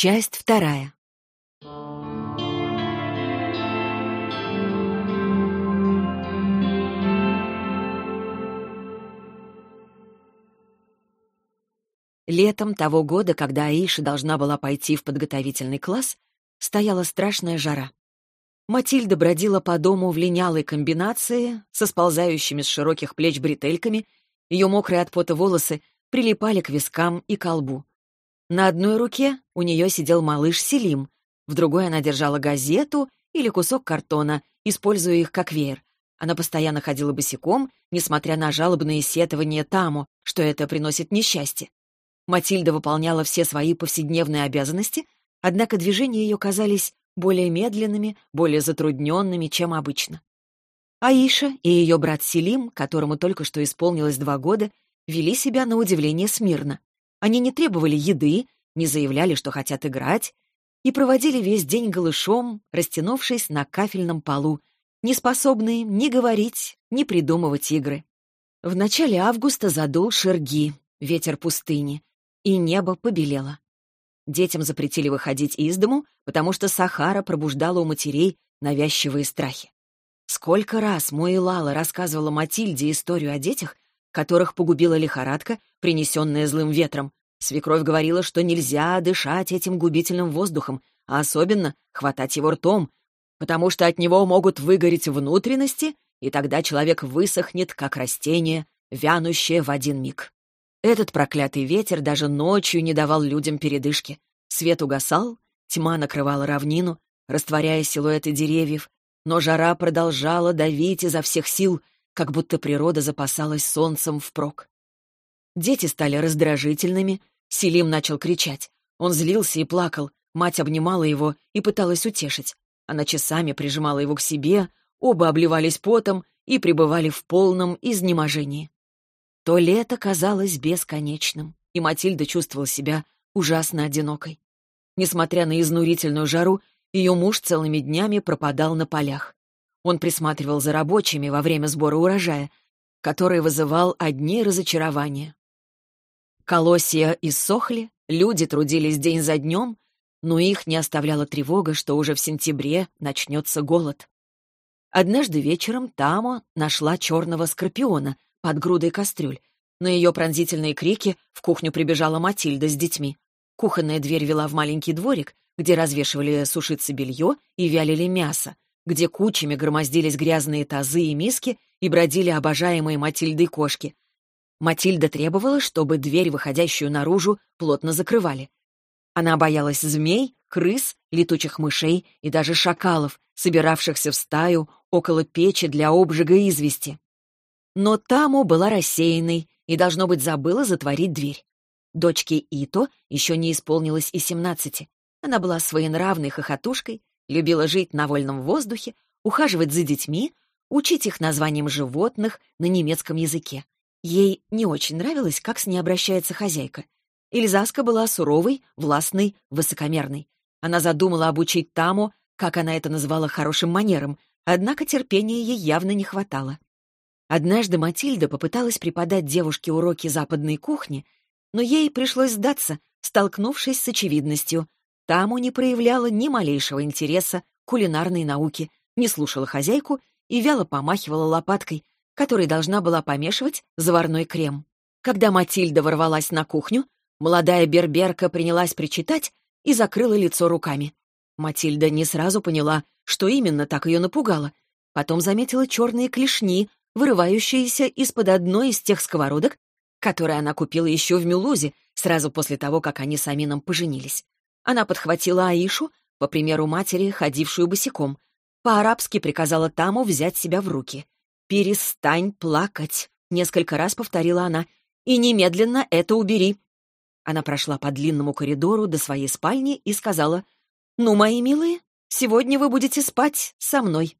Часть вторая. Летом того года, когда Аиша должна была пойти в подготовительный класс, стояла страшная жара. Матильда бродила по дому в линялой комбинации со сползающими с широких плеч бретельками, ее мокрые от пота волосы прилипали к вискам и колбу. На одной руке у нее сидел малыш Селим, в другой она держала газету или кусок картона, используя их как веер. Она постоянно ходила босиком, несмотря на жалобные сетования Таму, что это приносит несчастье. Матильда выполняла все свои повседневные обязанности, однако движения ее казались более медленными, более затрудненными, чем обычно. Аиша и ее брат Селим, которому только что исполнилось два года, вели себя на удивление смирно. Они не требовали еды, не заявляли, что хотят играть, и проводили весь день голышом, растянувшись на кафельном полу, не способные ни говорить, ни придумывать игры. В начале августа задул шерги, ветер пустыни, и небо побелело. Детям запретили выходить из дому, потому что Сахара пробуждала у матерей навязчивые страхи. Сколько раз Муилала рассказывала Матильде историю о детях, которых погубила лихорадка, принесенная злым ветром. Свекровь говорила, что нельзя дышать этим губительным воздухом, а особенно хватать его ртом, потому что от него могут выгореть внутренности, и тогда человек высохнет, как растение, вянущее в один миг. Этот проклятый ветер даже ночью не давал людям передышки. Свет угасал, тьма накрывала равнину, растворяя силуэты деревьев, но жара продолжала давить изо всех сил, как будто природа запасалась солнцем впрок. Дети стали раздражительными, Селим начал кричать. Он злился и плакал, мать обнимала его и пыталась утешить. Она часами прижимала его к себе, оба обливались потом и пребывали в полном изнеможении. То лето казалось бесконечным, и Матильда чувствовала себя ужасно одинокой. Несмотря на изнурительную жару, ее муж целыми днями пропадал на полях. Он присматривал за рабочими во время сбора урожая, который вызывал одни разочарования. Колосья иссохли, люди трудились день за днем, но их не оставляла тревога, что уже в сентябре начнется голод. Однажды вечером Тамо нашла черного скорпиона, под грудой кастрюль. На ее пронзительные крики в кухню прибежала Матильда с детьми. Кухонная дверь вела в маленький дворик, где развешивали сушиться белье и вялили мясо, где кучами громоздились грязные тазы и миски и бродили обожаемые Матильдой кошки. Матильда требовала, чтобы дверь, выходящую наружу, плотно закрывали. Она боялась змей, крыс, летучих мышей и даже шакалов, собиравшихся в стаю около печи для обжига извести. Но Таму была рассеянной и, должно быть, забыла затворить дверь. Дочке Ито еще не исполнилось и семнадцати. Она была своенравной хохотушкой, любила жить на вольном воздухе, ухаживать за детьми, учить их названиям животных на немецком языке. Ей не очень нравилось, как с ней обращается хозяйка. Эльзаска была суровой, властной, высокомерной. Она задумала обучить Таму, как она это называла, хорошим манерам, однако терпения ей явно не хватало. Однажды Матильда попыталась преподать девушке уроки западной кухни, но ей пришлось сдаться, столкнувшись с очевидностью. Таму не проявляла ни малейшего интереса к кулинарной науке, не слушала хозяйку и вяло помахивала лопаткой, которой должна была помешивать заварной крем. Когда Матильда ворвалась на кухню, молодая берберка принялась причитать и закрыла лицо руками. Матильда не сразу поняла, что именно так ее напугало. Потом заметила черные клешни вырывающаяся из-под одной из тех сковородок, которые она купила еще в Мюлузе, сразу после того, как они с Амином поженились. Она подхватила Аишу, по примеру матери, ходившую босиком. По-арабски приказала Таму взять себя в руки. «Перестань плакать», — несколько раз повторила она, «и немедленно это убери». Она прошла по длинному коридору до своей спальни и сказала, «Ну, мои милые, сегодня вы будете спать со мной».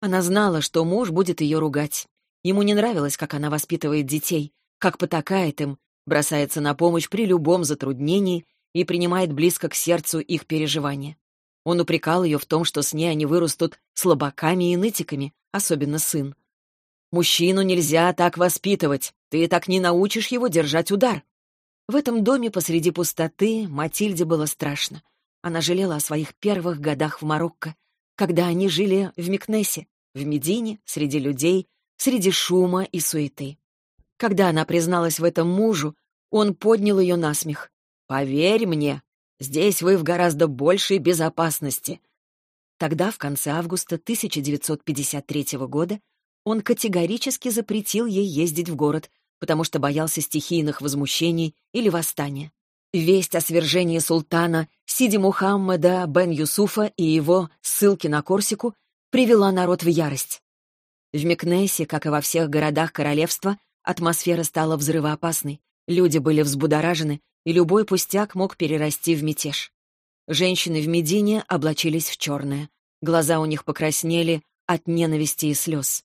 Она знала, что муж будет ее ругать. Ему не нравилось, как она воспитывает детей, как потакает им, бросается на помощь при любом затруднении и принимает близко к сердцу их переживания. Он упрекал ее в том, что с ней они вырастут слабаками и нытиками, особенно сын. «Мужчину нельзя так воспитывать, ты так не научишь его держать удар». В этом доме посреди пустоты Матильде было страшно. Она жалела о своих первых годах в Марокко, когда они жили в Микнесе, в Медине, среди людей, среди шума и суеты. Когда она призналась в этом мужу, он поднял ее на смех. «Поверь мне, здесь вы в гораздо большей безопасности». Тогда, в конце августа 1953 года, он категорически запретил ей ездить в город, потому что боялся стихийных возмущений или восстания. Весть о свержении султана Сиди Мухаммада бен Юсуфа и его ссылки на Корсику привела народ в ярость. В Мекнесе, как и во всех городах королевства, атмосфера стала взрывоопасной. Люди были взбудоражены, и любой пустяк мог перерасти в мятеж. Женщины в Медине облачились в черное. Глаза у них покраснели от ненависти и слез.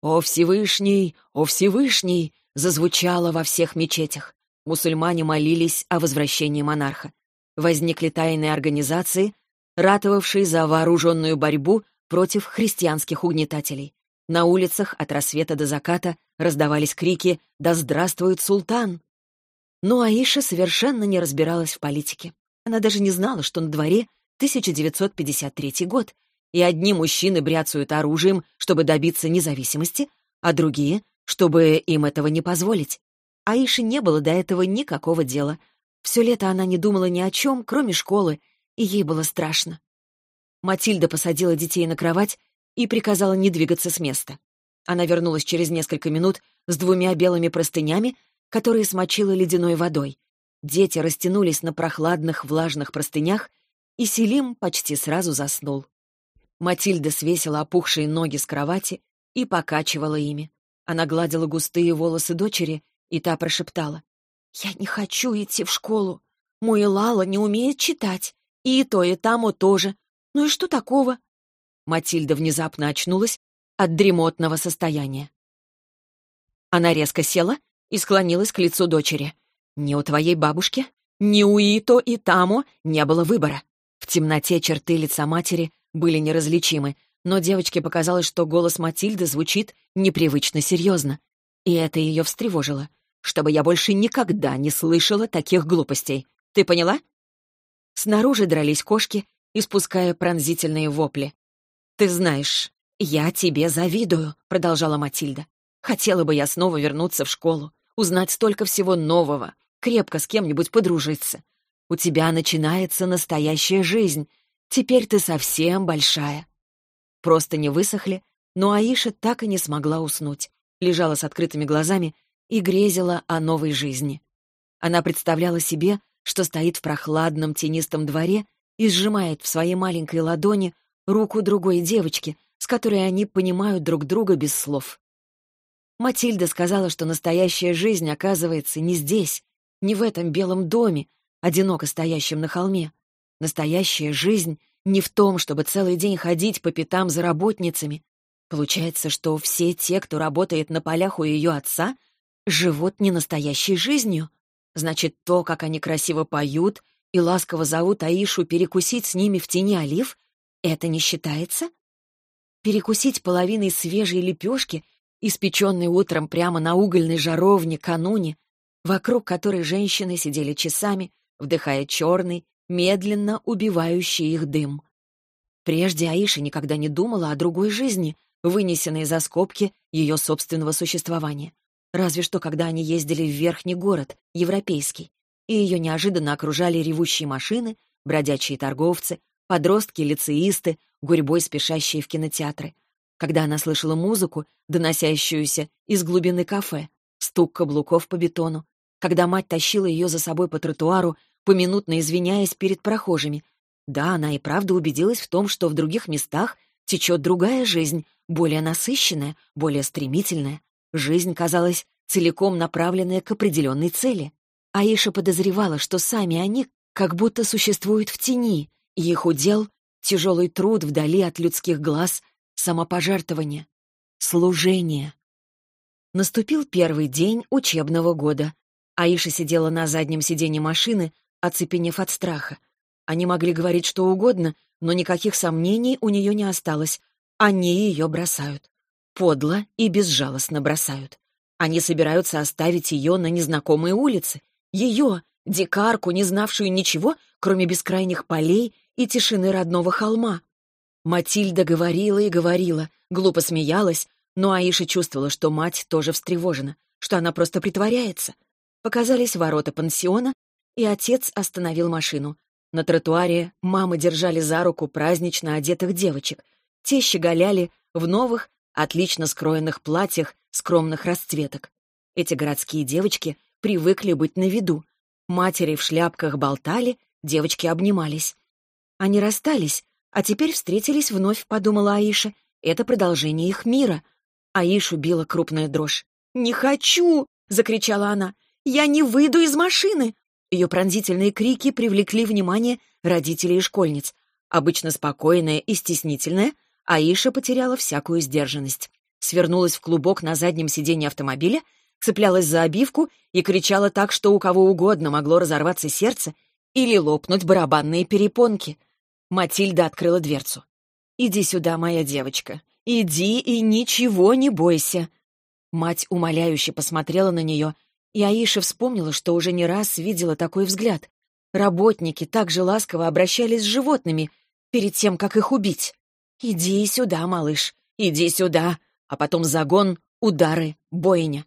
«О Всевышний! О Всевышний!» зазвучало во всех мечетях. Мусульмане молились о возвращении монарха. Возникли тайные организации, ратовавшие за вооруженную борьбу против христианских угнетателей. На улицах от рассвета до заката раздавались крики «Да здравствует султан!». Но Аиша совершенно не разбиралась в политике. Она даже не знала, что на дворе 1953 год, и одни мужчины бряцают оружием, чтобы добиться независимости, а другие, чтобы им этого не позволить. Аише не было до этого никакого дела. Все лето она не думала ни о чем, кроме школы, и ей было страшно. Матильда посадила детей на кровать и приказала не двигаться с места. Она вернулась через несколько минут с двумя белыми простынями, которые смочила ледяной водой. Дети растянулись на прохладных влажных простынях, и Селим почти сразу заснул. Матильда свесила опухшие ноги с кровати и покачивала ими. Она гладила густые волосы дочери, и та прошептала. «Я не хочу идти в школу. Мой Лала не умеет читать. И то, и тому тоже. Ну и что такого? Матильда внезапно очнулась от дремотного состояния. Она резко села и склонилась к лицу дочери. «Ни у твоей бабушки, ни у Ито и Тамо не было выбора». В темноте черты лица матери были неразличимы, но девочке показалось, что голос Матильды звучит непривычно серьезно. И это ее встревожило. «Чтобы я больше никогда не слышала таких глупостей. Ты поняла?» Снаружи дрались кошки, испуская пронзительные вопли. «Ты знаешь, я тебе завидую», — продолжала Матильда. «Хотела бы я снова вернуться в школу, узнать столько всего нового, крепко с кем-нибудь подружиться. У тебя начинается настоящая жизнь. Теперь ты совсем большая». Просто не высохли, но Аиша так и не смогла уснуть. Лежала с открытыми глазами и грезила о новой жизни. Она представляла себе, что стоит в прохладном тенистом дворе и сжимает в своей маленькой ладони руку другой девочки, с которой они понимают друг друга без слов. Матильда сказала, что настоящая жизнь оказывается не здесь, не в этом белом доме, одиноко стоящем на холме. Настоящая жизнь не в том, чтобы целый день ходить по пятам за работницами. Получается, что все те, кто работает на полях у ее отца, живут не настоящей жизнью. Значит, то, как они красиво поют и ласково зовут Аишу перекусить с ними в тени олив, это не считается? Перекусить половиной свежей лепешки, испеченной утром прямо на угольной жаровне кануне, вокруг которой женщины сидели часами, вдыхая черный, медленно убивающий их дым. Прежде Аиша никогда не думала о другой жизни, вынесенной за скобки ее собственного существования. Разве что, когда они ездили в верхний город, европейский, и ее неожиданно окружали ревущие машины, бродячие торговцы, подростки-лицеисты, гурьбой спешащие в кинотеатры. Когда она слышала музыку, доносящуюся из глубины кафе, стук каблуков по бетону, когда мать тащила ее за собой по тротуару, поминутно извиняясь перед прохожими. Да, она и правда убедилась в том, что в других местах течет другая жизнь, более насыщенная, более стремительная. Жизнь казалась целиком направленная к определенной цели. Аиша подозревала, что сами они как будто существуют в тени, и их удел — тяжелый труд вдали от людских глаз, самопожертвование, служение. Наступил первый день учебного года. Аиша сидела на заднем сиденье машины, оцепенев от страха. Они могли говорить что угодно, но никаких сомнений у нее не осталось. Они ее бросают подло и безжалостно бросают. Они собираются оставить ее на незнакомой улице, Ее, дикарку, не знавшую ничего, кроме бескрайних полей и тишины родного холма. Матильда говорила и говорила, глупо смеялась, но Аиша чувствовала, что мать тоже встревожена, что она просто притворяется. Показались ворота пансиона, и отец остановил машину. На тротуаре мамы держали за руку празднично одетых девочек. Те щеголяли в новых, отлично скроенных платьях скромных расцветок. Эти городские девочки привыкли быть на виду. Матери в шляпках болтали, девочки обнимались. Они расстались, а теперь встретились вновь, подумала Аиша. Это продолжение их мира. Аишу била крупная дрожь. «Не хочу!» — закричала она. «Я не выйду из машины! Ее пронзительные крики привлекли внимание родителей и школьниц. Обычно спокойная и стеснительная, Аиша потеряла всякую сдержанность. Свернулась в клубок на заднем сиденье автомобиля, цеплялась за обивку и кричала так, что у кого угодно могло разорваться сердце или лопнуть барабанные перепонки. Матильда открыла дверцу. «Иди сюда, моя девочка. Иди и ничего не бойся». Мать умоляюще посмотрела на нее и Аиша вспомнила, что уже не раз видела такой взгляд. Работники так же ласково обращались с животными перед тем, как их убить. «Иди сюда, малыш, иди сюда», а потом загон, удары, бойня.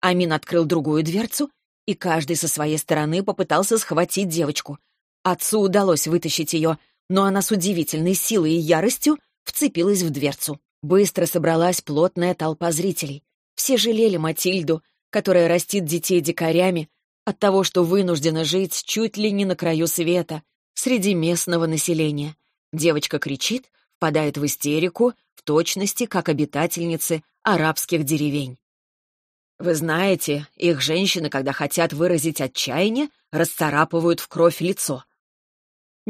Амин открыл другую дверцу, и каждый со своей стороны попытался схватить девочку. Отцу удалось вытащить ее, но она с удивительной силой и яростью вцепилась в дверцу. Быстро собралась плотная толпа зрителей. Все жалели Матильду, которая растит детей дикарями от того, что вынуждена жить чуть ли не на краю света, среди местного населения. Девочка кричит, впадает в истерику, в точности, как обитательницы арабских деревень. Вы знаете, их женщины, когда хотят выразить отчаяние, расцарапывают в кровь лицо.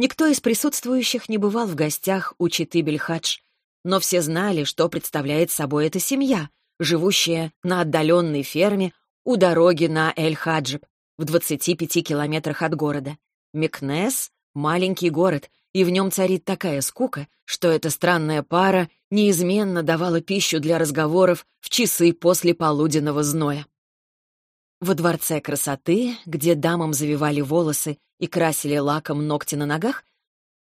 Никто из присутствующих не бывал в гостях у Читы Бельхадж, но все знали, что представляет собой эта семья, живущая на отдаленной ферме у дороги на Эль-Хаджиб, в 25 километрах от города. Микнес — маленький город, и в нем царит такая скука, что эта странная пара неизменно давала пищу для разговоров в часы после полуденного зноя. Во дворце красоты, где дамам завивали волосы и красили лаком ногти на ногах,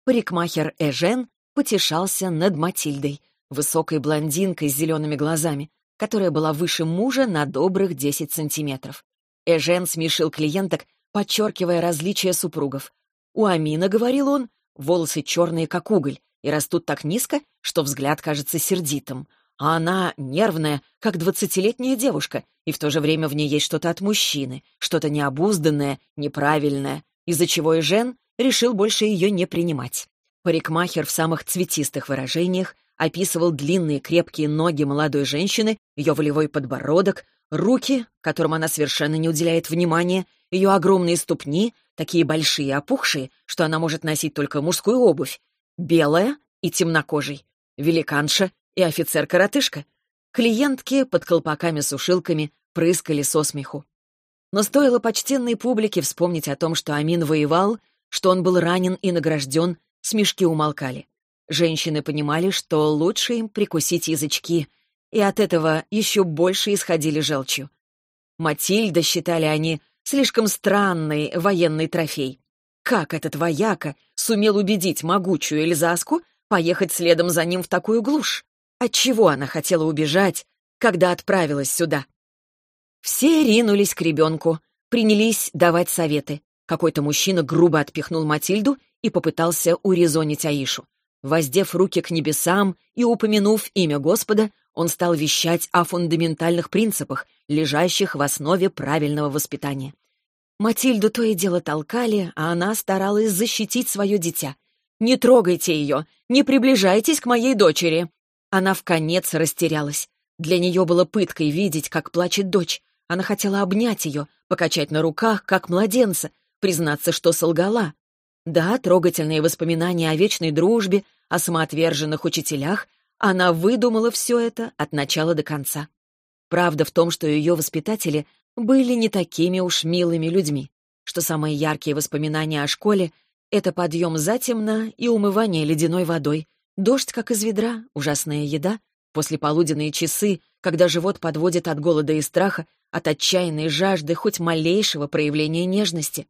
парикмахер Эжен потешался над Матильдой, высокой блондинкой с зелеными глазами, которая была выше мужа на добрых 10 сантиметров. Эжен смешил клиенток, подчеркивая различия супругов. У Амина, говорил он, волосы черные, как уголь, и растут так низко, что взгляд кажется сердитым. А она нервная, как двадцатилетняя девушка, и в то же время в ней есть что-то от мужчины, что-то необузданное, неправильное, из-за чего Эжен решил больше ее не принимать. Парикмахер в самых цветистых выражениях описывал длинные крепкие ноги молодой женщины, ее волевой подбородок, руки, которым она совершенно не уделяет внимания, ее огромные ступни, такие большие и опухшие, что она может носить только мужскую обувь, белая и темнокожий, великанша и офицер-коротышка. Клиентки под колпаками-сушилками прыскали со смеху. Но стоило почтенной публике вспомнить о том, что Амин воевал, что он был ранен и награжден, смешки умолкали. Женщины понимали, что лучше им прикусить язычки, и от этого еще больше исходили желчью. Матильда, считали они, слишком странный военный трофей. Как этот вояка сумел убедить могучую Эльзаску поехать следом за ним в такую глушь? Отчего она хотела убежать, когда отправилась сюда? Все ринулись к ребенку, принялись давать советы. Какой-то мужчина грубо отпихнул Матильду и попытался урезонить Аишу. Воздев руки к небесам и упомянув имя Господа, он стал вещать о фундаментальных принципах, лежащих в основе правильного воспитания. Матильду то и дело толкали, а она старалась защитить свое дитя. «Не трогайте ее! Не приближайтесь к моей дочери!» Она в конец растерялась. Для нее было пыткой видеть, как плачет дочь. Она хотела обнять ее, покачать на руках, как младенца, признаться, что солгала. Да, трогательные воспоминания о вечной дружбе, о самоотверженных учителях, она выдумала все это от начала до конца. Правда в том, что ее воспитатели были не такими уж милыми людьми, что самые яркие воспоминания о школе — это подъем затемно и умывание ледяной водой, дождь как из ведра, ужасная еда, послеполуденные часы, когда живот подводит от голода и страха, от отчаянной жажды хоть малейшего проявления нежности.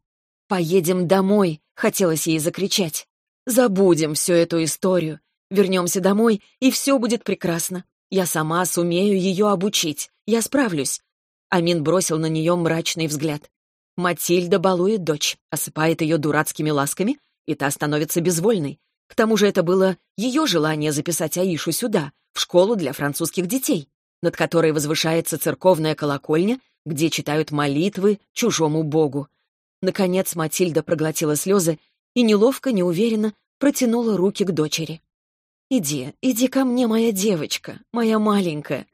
«Поедем домой!» — хотелось ей закричать. «Забудем всю эту историю. Вернемся домой, и все будет прекрасно. Я сама сумею ее обучить. Я справлюсь». Амин бросил на нее мрачный взгляд. Матильда балует дочь, осыпает ее дурацкими ласками, и та становится безвольной. К тому же это было ее желание записать Аишу сюда, в школу для французских детей, над которой возвышается церковная колокольня, где читают молитвы чужому богу. Наконец Матильда проглотила слезы и неловко, неуверенно протянула руки к дочери. «Иди, иди ко мне, моя девочка, моя маленькая».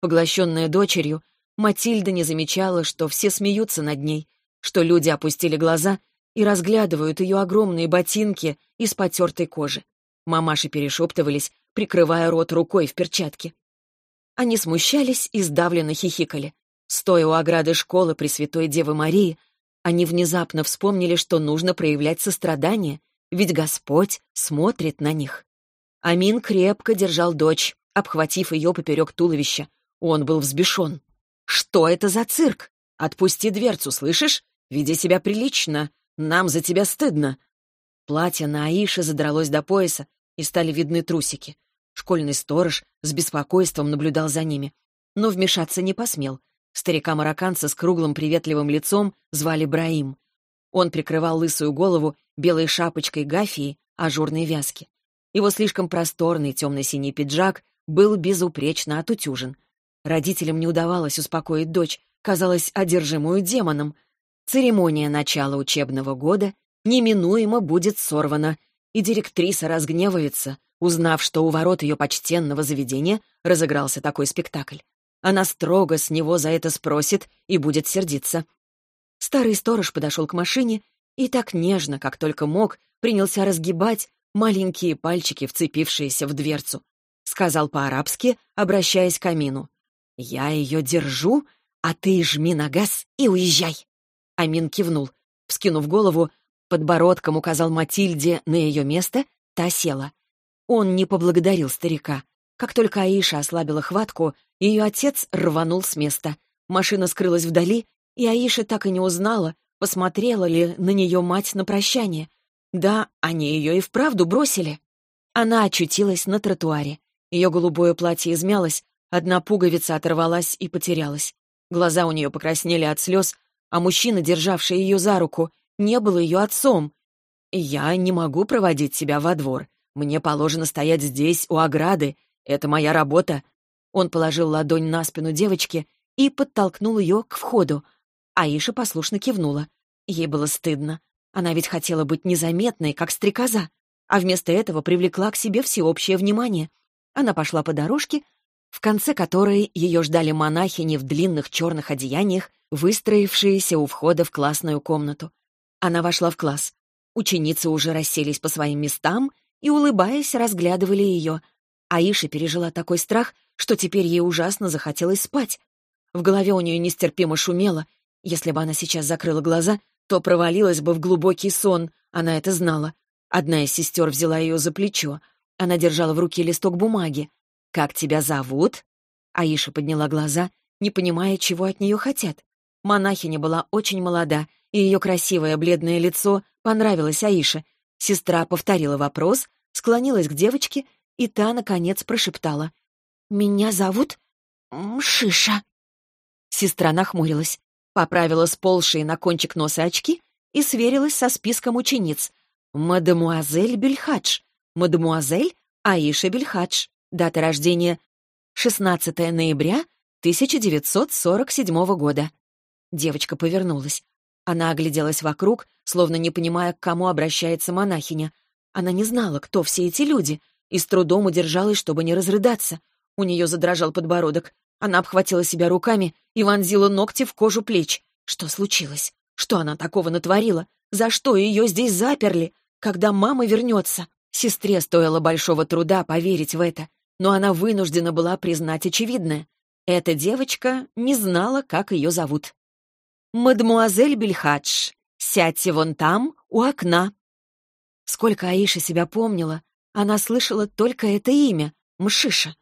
Поглощенная дочерью, Матильда не замечала, что все смеются над ней, что люди опустили глаза и разглядывают ее огромные ботинки из потертой кожи. Мамаши перешептывались, прикрывая рот рукой в перчатке. Они смущались и сдавленно хихикали. Стоя у ограды школы Пресвятой Девы Марии, они внезапно вспомнили, что нужно проявлять сострадание, ведь Господь смотрит на них. Амин крепко держал дочь, обхватив ее поперек туловища. Он был взбешен. «Что это за цирк? Отпусти дверцу, слышишь? Веди себя прилично. Нам за тебя стыдно». Платье на Аише задралось до пояса, и стали видны трусики. Школьный сторож с беспокойством наблюдал за ними, но вмешаться не посмел. Старика-марокканца с круглым приветливым лицом звали Браим. Он прикрывал лысую голову белой шапочкой гафии ажурной вязки. Его слишком просторный темно-синий пиджак был безупречно отутюжен. Родителям не удавалось успокоить дочь, казалось, одержимую демоном. Церемония начала учебного года неминуемо будет сорвана, и директриса разгневается, узнав, что у ворот ее почтенного заведения разыгрался такой спектакль. Она строго с него за это спросит и будет сердиться. Старый сторож подошел к машине и так нежно, как только мог, принялся разгибать маленькие пальчики, вцепившиеся в дверцу. Сказал по-арабски, обращаясь к Амину. «Я ее держу, а ты жми на газ и уезжай». Амин кивнул. Вскинув голову, подбородком указал Матильде на ее место, та села. Он не поблагодарил старика. Как только Аиша ослабила хватку, ее отец рванул с места. Машина скрылась вдали, и Аиша так и не узнала, посмотрела ли на нее мать на прощание. Да, они ее и вправду бросили. Она очутилась на тротуаре. Ее голубое платье измялось, Одна пуговица оторвалась и потерялась. Глаза у нее покраснели от слез, а мужчина, державший ее за руку, не был ее отцом. «Я не могу проводить тебя во двор. Мне положено стоять здесь, у ограды. Это моя работа». Он положил ладонь на спину девочки и подтолкнул ее к входу. Аиша послушно кивнула. Ей было стыдно. Она ведь хотела быть незаметной, как стрекоза, а вместо этого привлекла к себе всеобщее внимание. Она пошла по дорожке, в конце которой ее ждали монахини в длинных черных одеяниях, выстроившиеся у входа в классную комнату. Она вошла в класс. Ученицы уже расселись по своим местам и, улыбаясь, разглядывали ее. Аиша пережила такой страх, что теперь ей ужасно захотелось спать. В голове у нее нестерпимо шумело. Если бы она сейчас закрыла глаза, то провалилась бы в глубокий сон, она это знала. Одна из сестер взяла ее за плечо. Она держала в руке листок бумаги. «Как тебя зовут?» Аиша подняла глаза, не понимая, чего от нее хотят. Монахиня была очень молода, и ее красивое бледное лицо понравилось Аише. Сестра повторила вопрос, склонилась к девочке, и та, наконец, прошептала. «Меня зовут Мшиша». Сестра нахмурилась, поправила сползшие на кончик носа очки и сверилась со списком учениц. «Мадемуазель Бельхадж, мадемуазель Аиша Бельхадж». Дата рождения — 16 ноября 1947 года. Девочка повернулась. Она огляделась вокруг, словно не понимая, к кому обращается монахиня. Она не знала, кто все эти люди, и с трудом удержалась, чтобы не разрыдаться. У нее задрожал подбородок. Она обхватила себя руками и вонзила ногти в кожу плеч. Что случилось? Что она такого натворила? За что ее здесь заперли? Когда мама вернется? Сестре стоило большого труда поверить в это но она вынуждена была признать очевидное. Эта девочка не знала, как ее зовут. «Мадемуазель Бельхадж, сядьте вон там, у окна». Сколько Аиша себя помнила, она слышала только это имя — Мшиша.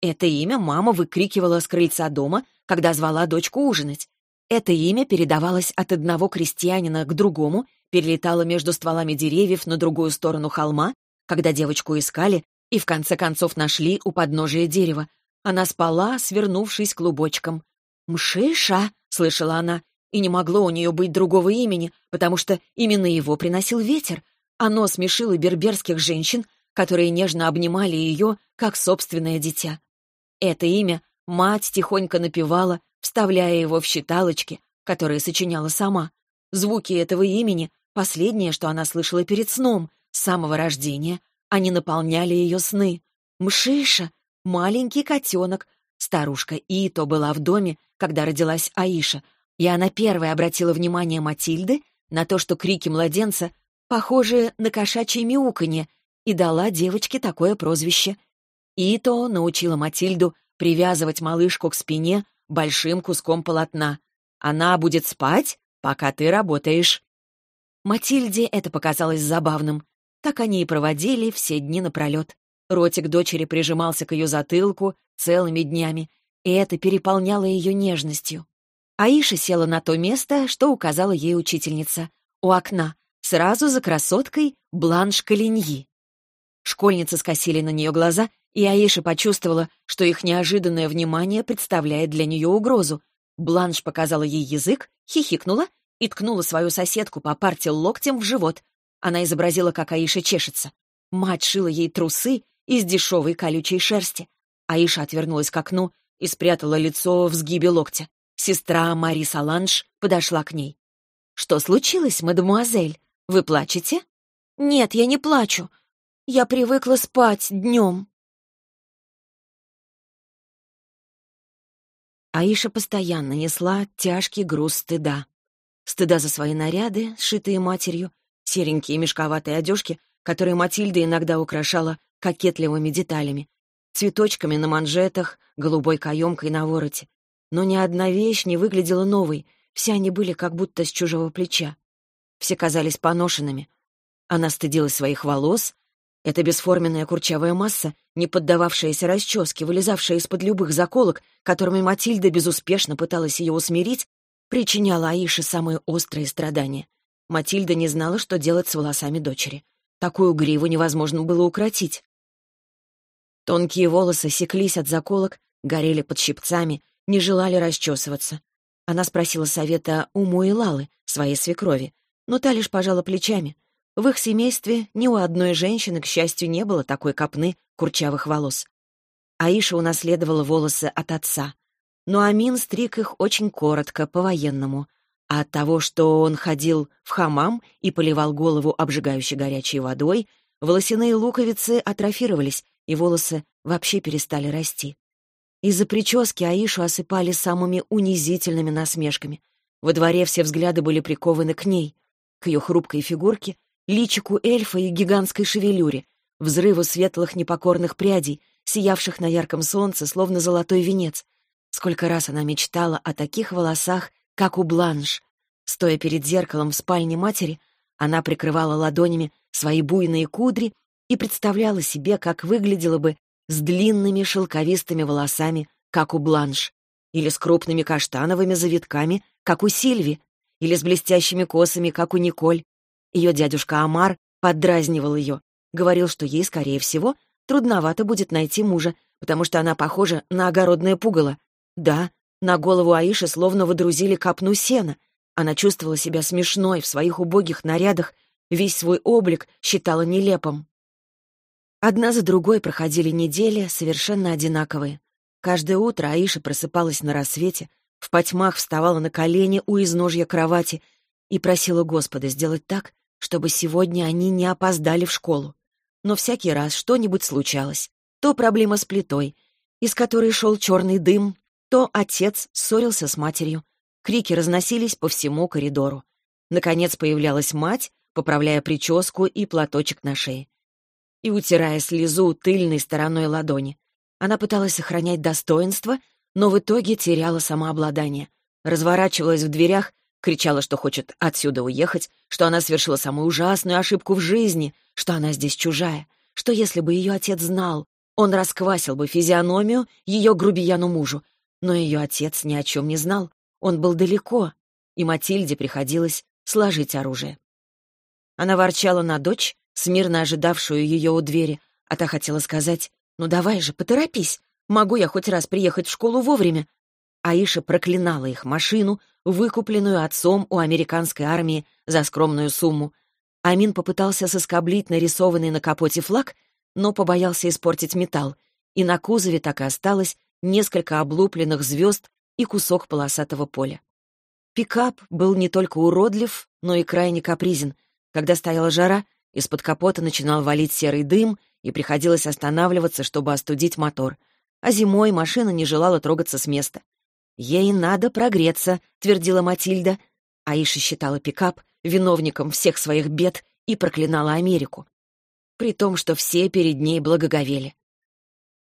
Это имя мама выкрикивала с крыльца дома, когда звала дочку ужинать. Это имя передавалось от одного крестьянина к другому, перелетало между стволами деревьев на другую сторону холма, когда девочку искали и в конце концов нашли у подножия дерева. Она спала, свернувшись клубочком. «Мшиша!» — слышала она, и не могло у нее быть другого имени, потому что именно его приносил ветер. Оно смешило берберских женщин, которые нежно обнимали ее, как собственное дитя. Это имя мать тихонько напевала, вставляя его в считалочки, которые сочиняла сама. Звуки этого имени — последнее, что она слышала перед сном, с самого рождения. Они наполняли ее сны. Мшиша, маленький котенок. Старушка Ито была в доме, когда родилась Аиша, и она первая обратила внимание Матильды на то, что крики младенца похожи на кошачье мяуканье, и дала девочке такое прозвище. Ито научила Матильду привязывать малышку к спине большим куском полотна. Она будет спать, пока ты работаешь. Матильде это показалось забавным. Так они и проводили все дни напролет. Ротик дочери прижимался к ее затылку целыми днями, и это переполняло ее нежностью. Аиша села на то место, что указала ей учительница, у окна, сразу за красоткой Бланш Калиньи. Школьницы скосили на нее глаза, и Аиша почувствовала, что их неожиданное внимание представляет для нее угрозу. Бланш показала ей язык, хихикнула и ткнула свою соседку по парте локтем в живот. Она изобразила, как Аиша чешется. Мать шила ей трусы из дешевой колючей шерсти. Аиша отвернулась к окну и спрятала лицо в сгибе локтя. Сестра Мари Саланж подошла к ней. «Что случилось, мадемуазель? Вы плачете?» «Нет, я не плачу. Я привыкла спать днем». Аиша постоянно несла тяжкий груз стыда. Стыда за свои наряды, сшитые матерью, серенькие мешковатые одежки, которые Матильда иногда украшала кокетливыми деталями, цветочками на манжетах, голубой каемкой на вороте. Но ни одна вещь не выглядела новой, все они были как будто с чужого плеча. Все казались поношенными. Она стыдилась своих волос, эта бесформенная курчавая масса, не поддававшаяся расческе, вылезавшая из-под любых заколок, которыми Матильда безуспешно пыталась ее усмирить, причиняла Аише самые острые страдания. Матильда не знала, что делать с волосами дочери. Такую гриву невозможно было укротить. Тонкие волосы секлись от заколок, горели под щипцами, не желали расчесываться. Она спросила совета у Муилалы, своей свекрови, но та лишь пожала плечами. В их семействе ни у одной женщины, к счастью, не было такой копны курчавых волос. Аиша унаследовала волосы от отца, но Амин стриг их очень коротко, по-военному, а от того, что он ходил в хамам и поливал голову обжигающей горячей водой, волосяные луковицы атрофировались, и волосы вообще перестали расти. Из-за прически Аишу осыпали самыми унизительными насмешками. Во дворе все взгляды были прикованы к ней, к ее хрупкой фигурке личику эльфа и гигантской шевелюре, взрыву светлых непокорных прядей, сиявших на ярком солнце, словно золотой венец. Сколько раз она мечтала о таких волосах, как у Бланш. Стоя перед зеркалом в спальне матери, она прикрывала ладонями свои буйные кудри и представляла себе, как выглядела бы с длинными шелковистыми волосами, как у Бланш, или с крупными каштановыми завитками, как у Сильви, или с блестящими косами, как у Николь, ее дядюшка Амар поддразнивал ее, говорил, что ей, скорее всего, трудновато будет найти мужа, потому что она похожа на огородное пугало. Да, на голову Аиши словно водрузили капну сена. Она чувствовала себя смешной в своих убогих нарядах, весь свой облик считала нелепым. Одна за другой проходили недели, совершенно одинаковые. Каждое утро Аиша просыпалась на рассвете, в потьмах вставала на колени у изножья кровати и просила Господа сделать так, чтобы сегодня они не опоздали в школу. Но всякий раз что-нибудь случалось. То проблема с плитой, из которой шел черный дым, то отец ссорился с матерью. Крики разносились по всему коридору. Наконец появлялась мать, поправляя прическу и платочек на шее. И утирая слезу тыльной стороной ладони. Она пыталась сохранять достоинство, но в итоге теряла самообладание. Разворачивалась в дверях кричала, что хочет отсюда уехать, что она совершила самую ужасную ошибку в жизни, что она здесь чужая, что если бы ее отец знал, он расквасил бы физиономию ее грубияну мужу. но ее отец ни о чем не знал. Он был далеко, и Матильде приходилось сложить оружие. Она ворчала на дочь, смирно ожидавшую ее у двери, а та хотела сказать, «Ну давай же, поторопись, могу я хоть раз приехать в школу вовремя?» Аиша проклинала их машину, выкупленную отцом у американской армии за скромную сумму. Амин попытался соскоблить нарисованный на капоте флаг, но побоялся испортить металл, и на кузове так и осталось несколько облупленных звезд и кусок полосатого поля. Пикап был не только уродлив, но и крайне капризен. Когда стояла жара, из-под капота начинал валить серый дым, и приходилось останавливаться, чтобы остудить мотор. А зимой машина не желала трогаться с места. «Ей надо прогреться», — твердила Матильда. Аиша считала пикап виновником всех своих бед и проклинала Америку. При том, что все перед ней благоговели.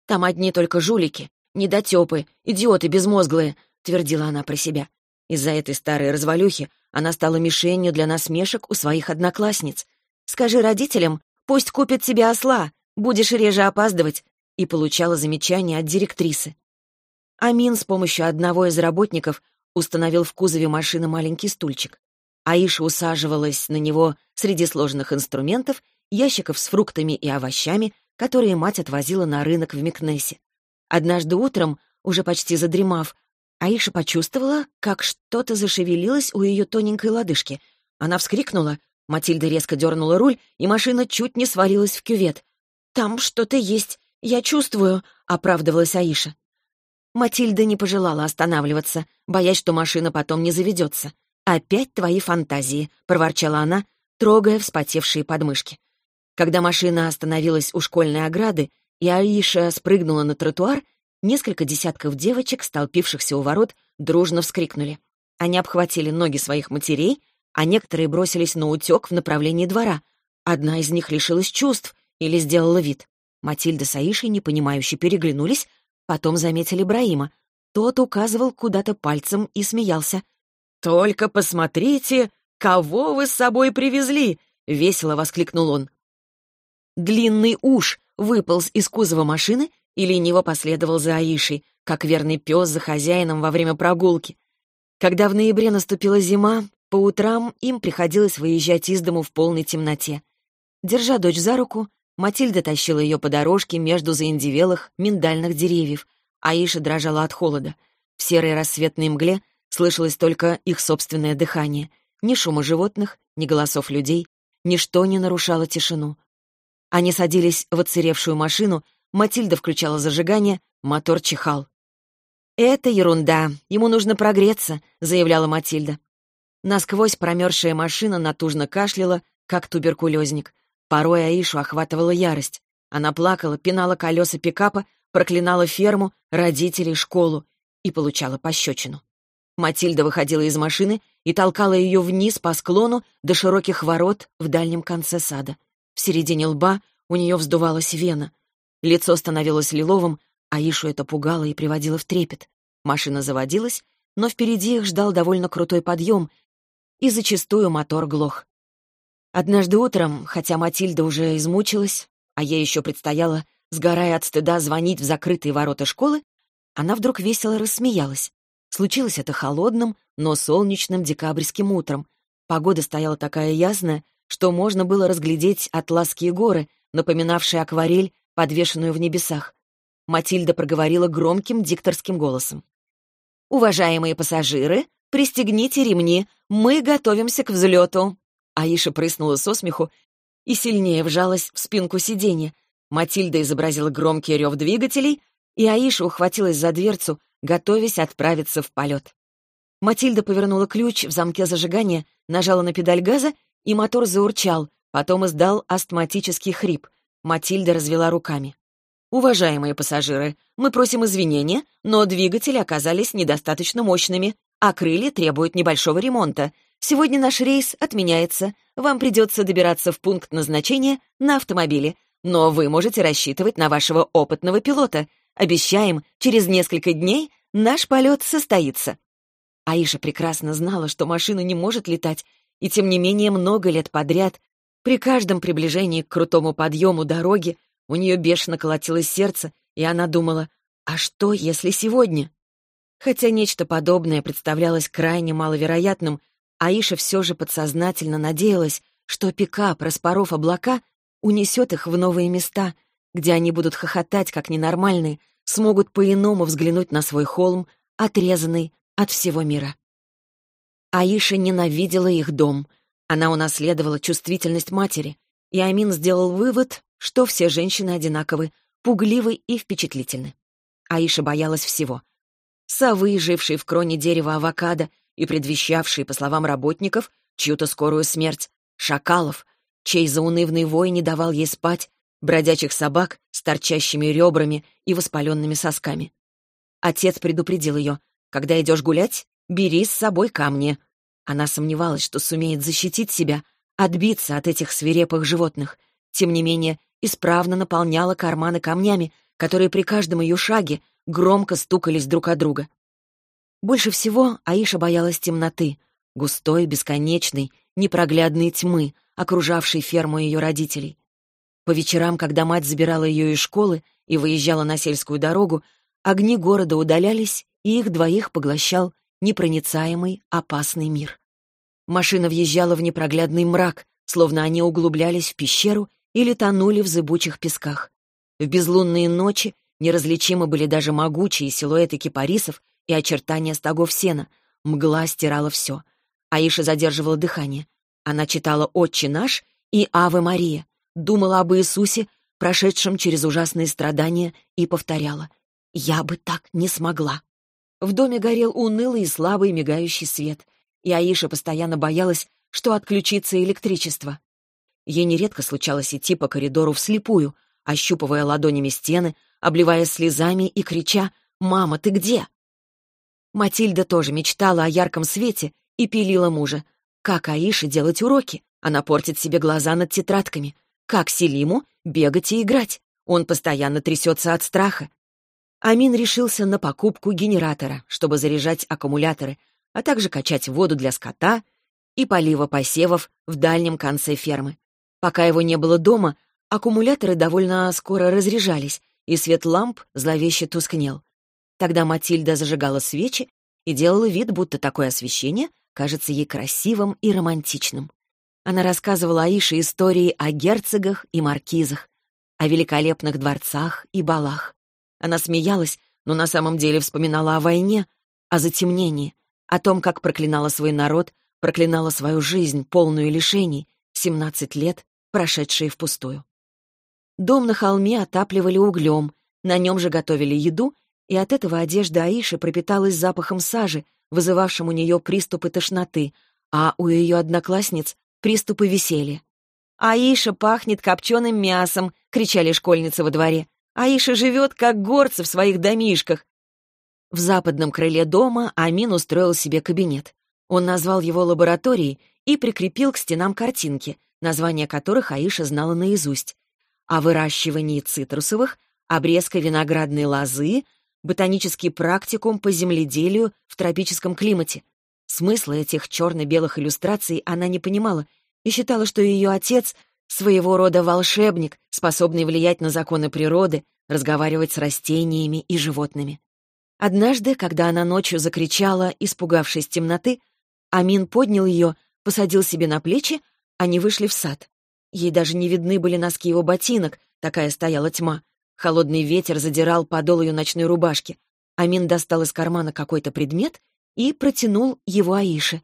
«Там одни только жулики, недотепы, идиоты безмозглые», — твердила она про себя. Из-за этой старой развалюхи она стала мишенью для насмешек у своих одноклассниц. «Скажи родителям, пусть купят тебе осла, будешь реже опаздывать», и получала замечания от директрисы. Амин с помощью одного из работников установил в кузове машины маленький стульчик. Аиша усаживалась на него среди сложных инструментов, ящиков с фруктами и овощами, которые мать отвозила на рынок в Микнесе. Однажды утром, уже почти задремав, Аиша почувствовала, как что-то зашевелилось у ее тоненькой лодыжки. Она вскрикнула, Матильда резко дернула руль, и машина чуть не свалилась в кювет. «Там что-то есть, я чувствую», — оправдывалась Аиша. Матильда не пожелала останавливаться, боясь, что машина потом не заведется. «Опять твои фантазии», — проворчала она, трогая вспотевшие подмышки. Когда машина остановилась у школьной ограды, и Аиша спрыгнула на тротуар, несколько десятков девочек, столпившихся у ворот, дружно вскрикнули. Они обхватили ноги своих матерей, а некоторые бросились на утек в направлении двора. Одна из них лишилась чувств или сделала вид. Матильда с Аишей непонимающе переглянулись, Потом заметили Браима. Тот указывал куда-то пальцем и смеялся. «Только посмотрите, кого вы с собой привезли!» — весело воскликнул он. Длинный уж выполз из кузова машины и лениво последовал за Аишей, как верный пес за хозяином во время прогулки. Когда в ноябре наступила зима, по утрам им приходилось выезжать из дому в полной темноте. Держа дочь за руку, Матильда тащила ее по дорожке между заиндевелых миндальных деревьев. Аиша дрожала от холода. В серой рассветной мгле слышалось только их собственное дыхание. Ни шума животных, ни голосов людей. Ничто не нарушало тишину. Они садились в отсыревшую машину, Матильда включала зажигание, мотор чихал. «Это ерунда, ему нужно прогреться», — заявляла Матильда. Насквозь промерзшая машина натужно кашляла, как туберкулезник. Порой Аишу охватывала ярость. Она плакала, пинала колеса пикапа, проклинала ферму, родителей, школу и получала пощечину. Матильда выходила из машины и толкала ее вниз по склону до широких ворот в дальнем конце сада. В середине лба у нее вздувалась вена. Лицо становилось лиловым, Аишу это пугало и приводило в трепет. Машина заводилась, но впереди их ждал довольно крутой подъем, и зачастую мотор глох. Однажды утром, хотя Матильда уже измучилась, а ей еще предстояло, сгорая от стыда, звонить в закрытые ворота школы, она вдруг весело рассмеялась. Случилось это холодным, но солнечным декабрьским утром. Погода стояла такая ясная, что можно было разглядеть атласские горы, напоминавшие акварель, подвешенную в небесах. Матильда проговорила громким дикторским голосом. «Уважаемые пассажиры, пристегните ремни, мы готовимся к взлету. Аиша прыснула со смеху и сильнее вжалась в спинку сиденья. Матильда изобразила громкий рев двигателей, и Аиша ухватилась за дверцу, готовясь отправиться в полет. Матильда повернула ключ в замке зажигания, нажала на педаль газа, и мотор заурчал, потом издал астматический хрип. Матильда развела руками. «Уважаемые пассажиры, мы просим извинения, но двигатели оказались недостаточно мощными, а крылья требуют небольшого ремонта. Сегодня наш рейс отменяется. Вам придется добираться в пункт назначения на автомобиле. Но вы можете рассчитывать на вашего опытного пилота. Обещаем, через несколько дней наш полет состоится». Аиша прекрасно знала, что машина не может летать, и тем не менее много лет подряд, при каждом приближении к крутому подъему дороги, у нее бешено колотилось сердце, и она думала, а что, если сегодня? Хотя нечто подобное представлялось крайне маловероятным, Аиша все же подсознательно надеялась, что пикап, распоров облака, унесет их в новые места, где они будут хохотать, как ненормальные, смогут по-иному взглянуть на свой холм, отрезанный от всего мира. Аиша ненавидела их дом. Она унаследовала чувствительность матери, и Амин сделал вывод, что все женщины одинаковы, пугливы и впечатлительны. Аиша боялась всего — совы, жившие в кроне дерева авокадо и предвещавшие, по словам работников, чью-то скорую смерть, шакалов, чей заунывный вой не давал ей спать, бродячих собак с торчащими ребрами и воспаленными сосками. Отец предупредил ее, когда идешь гулять, бери с собой камни. Она сомневалась, что сумеет защитить себя, отбиться от этих свирепых животных. Тем не менее, исправно наполняла карманы камнями, которые при каждом ее шаге громко стукались друг о друга. Больше всего Аиша боялась темноты, густой, бесконечной, непроглядной тьмы, окружавшей ферму ее родителей. По вечерам, когда мать забирала ее из школы и выезжала на сельскую дорогу, огни города удалялись, и их двоих поглощал непроницаемый, опасный мир. Машина въезжала в непроглядный мрак, словно они углублялись в пещеру или тонули в зыбучих песках. В безлунные ночи Неразличимы были даже могучие силуэты кипарисов и очертания стогов сена. Мгла стирала все. Аиша задерживала дыхание. Она читала «Отче наш» и «Аве Мария», думала об Иисусе, прошедшем через ужасные страдания, и повторяла «Я бы так не смогла». В доме горел унылый и слабый мигающий свет, и Аиша постоянно боялась, что отключится электричество. Ей нередко случалось идти по коридору вслепую, ощупывая ладонями стены, обливаясь слезами и крича «Мама, ты где?». Матильда тоже мечтала о ярком свете и пилила мужа. Как Аише делать уроки? Она портит себе глаза над тетрадками. Как Селиму бегать и играть? Он постоянно трясется от страха. Амин решился на покупку генератора, чтобы заряжать аккумуляторы, а также качать воду для скота и полива посевов в дальнем конце фермы. Пока его не было дома, аккумуляторы довольно скоро разряжались, и свет ламп зловеще тускнел. Тогда Матильда зажигала свечи и делала вид, будто такое освещение кажется ей красивым и романтичным. Она рассказывала Аише истории о герцогах и маркизах, о великолепных дворцах и балах. Она смеялась, но на самом деле вспоминала о войне, о затемнении, о том, как проклинала свой народ, проклинала свою жизнь, полную лишений, 17 лет, прошедшие впустую. Дом на холме отапливали углем, на нем же готовили еду, и от этого одежда Аиши пропиталась запахом сажи, вызывавшим у нее приступы тошноты, а у ее одноклассниц — приступы веселья. «Аиша пахнет копченым мясом!» — кричали школьницы во дворе. «Аиша живет, как горцы в своих домишках!» В западном крыле дома Амин устроил себе кабинет. Он назвал его лабораторией и прикрепил к стенам картинки, названия которых Аиша знала наизусть о выращивании цитрусовых, обрезка виноградной лозы, ботанический практикум по земледелию в тропическом климате. Смысла этих черно-белых иллюстраций она не понимала и считала, что ее отец — своего рода волшебник, способный влиять на законы природы, разговаривать с растениями и животными. Однажды, когда она ночью закричала, испугавшись темноты, Амин поднял ее, посадил себе на плечи, они вышли в сад. Ей даже не видны были носки его ботинок, такая стояла тьма. Холодный ветер задирал подол ее ночной рубашки. Амин достал из кармана какой-то предмет и протянул его Аише.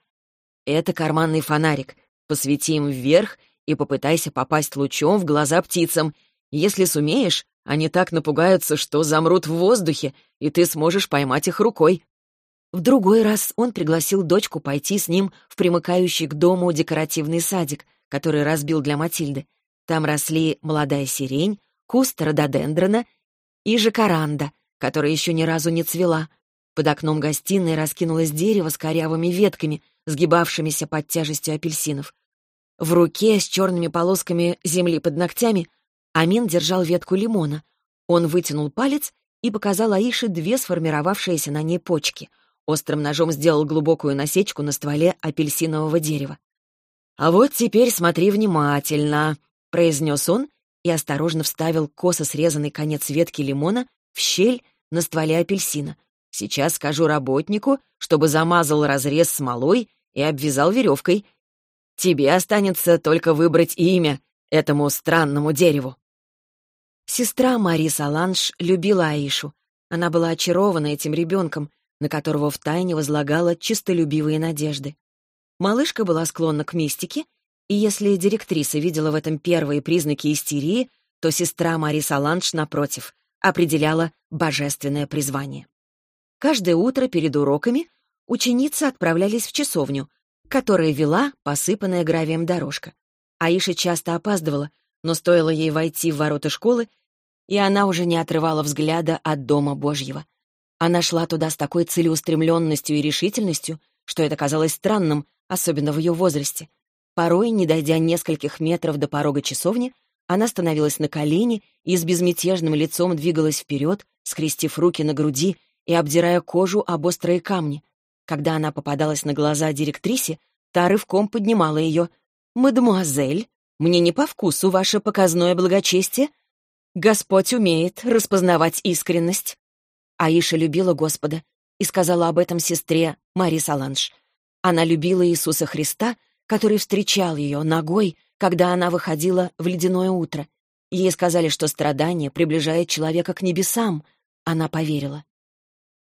«Это карманный фонарик. Посвети им вверх и попытайся попасть лучом в глаза птицам. Если сумеешь, они так напугаются, что замрут в воздухе, и ты сможешь поймать их рукой». В другой раз он пригласил дочку пойти с ним в примыкающий к дому декоративный садик — который разбил для Матильды. Там росли молодая сирень, куст рододендрона и жакаранда, которая еще ни разу не цвела. Под окном гостиной раскинулось дерево с корявыми ветками, сгибавшимися под тяжестью апельсинов. В руке с черными полосками земли под ногтями Амин держал ветку лимона. Он вытянул палец и показал Аише две сформировавшиеся на ней почки. Острым ножом сделал глубокую насечку на стволе апельсинового дерева. «А вот теперь смотри внимательно», — произнес он и осторожно вставил косо срезанный конец ветки лимона в щель на стволе апельсина. Сейчас скажу работнику, чтобы замазал разрез смолой и обвязал веревкой. Тебе останется только выбрать имя этому странному дереву». Сестра Мари Саланж любила Аишу. Она была очарована этим ребенком, на которого втайне возлагала чистолюбивые надежды. Малышка была склонна к мистике, и если директриса видела в этом первые признаки истерии, то сестра Мари Саланж, напротив, определяла божественное призвание. Каждое утро перед уроками ученицы отправлялись в часовню, которая вела посыпанная гравием дорожка. Аиша часто опаздывала, но стоило ей войти в ворота школы, и она уже не отрывала взгляда от Дома Божьего. Она шла туда с такой целеустремленностью и решительностью, что это казалось странным, особенно в ее возрасте. Порой, не дойдя нескольких метров до порога часовни, она становилась на колени и с безмятежным лицом двигалась вперед, скрестив руки на груди и обдирая кожу об острые камни. Когда она попадалась на глаза директрисе, та рывком поднимала ее. «Мадемуазель, мне не по вкусу ваше показное благочестие. Господь умеет распознавать искренность». Аиша любила Господа и сказала об этом сестре Мари Саланж. Она любила Иисуса Христа, который встречал ее ногой, когда она выходила в ледяное утро. Ей сказали, что страдание приближает человека к небесам. Она поверила.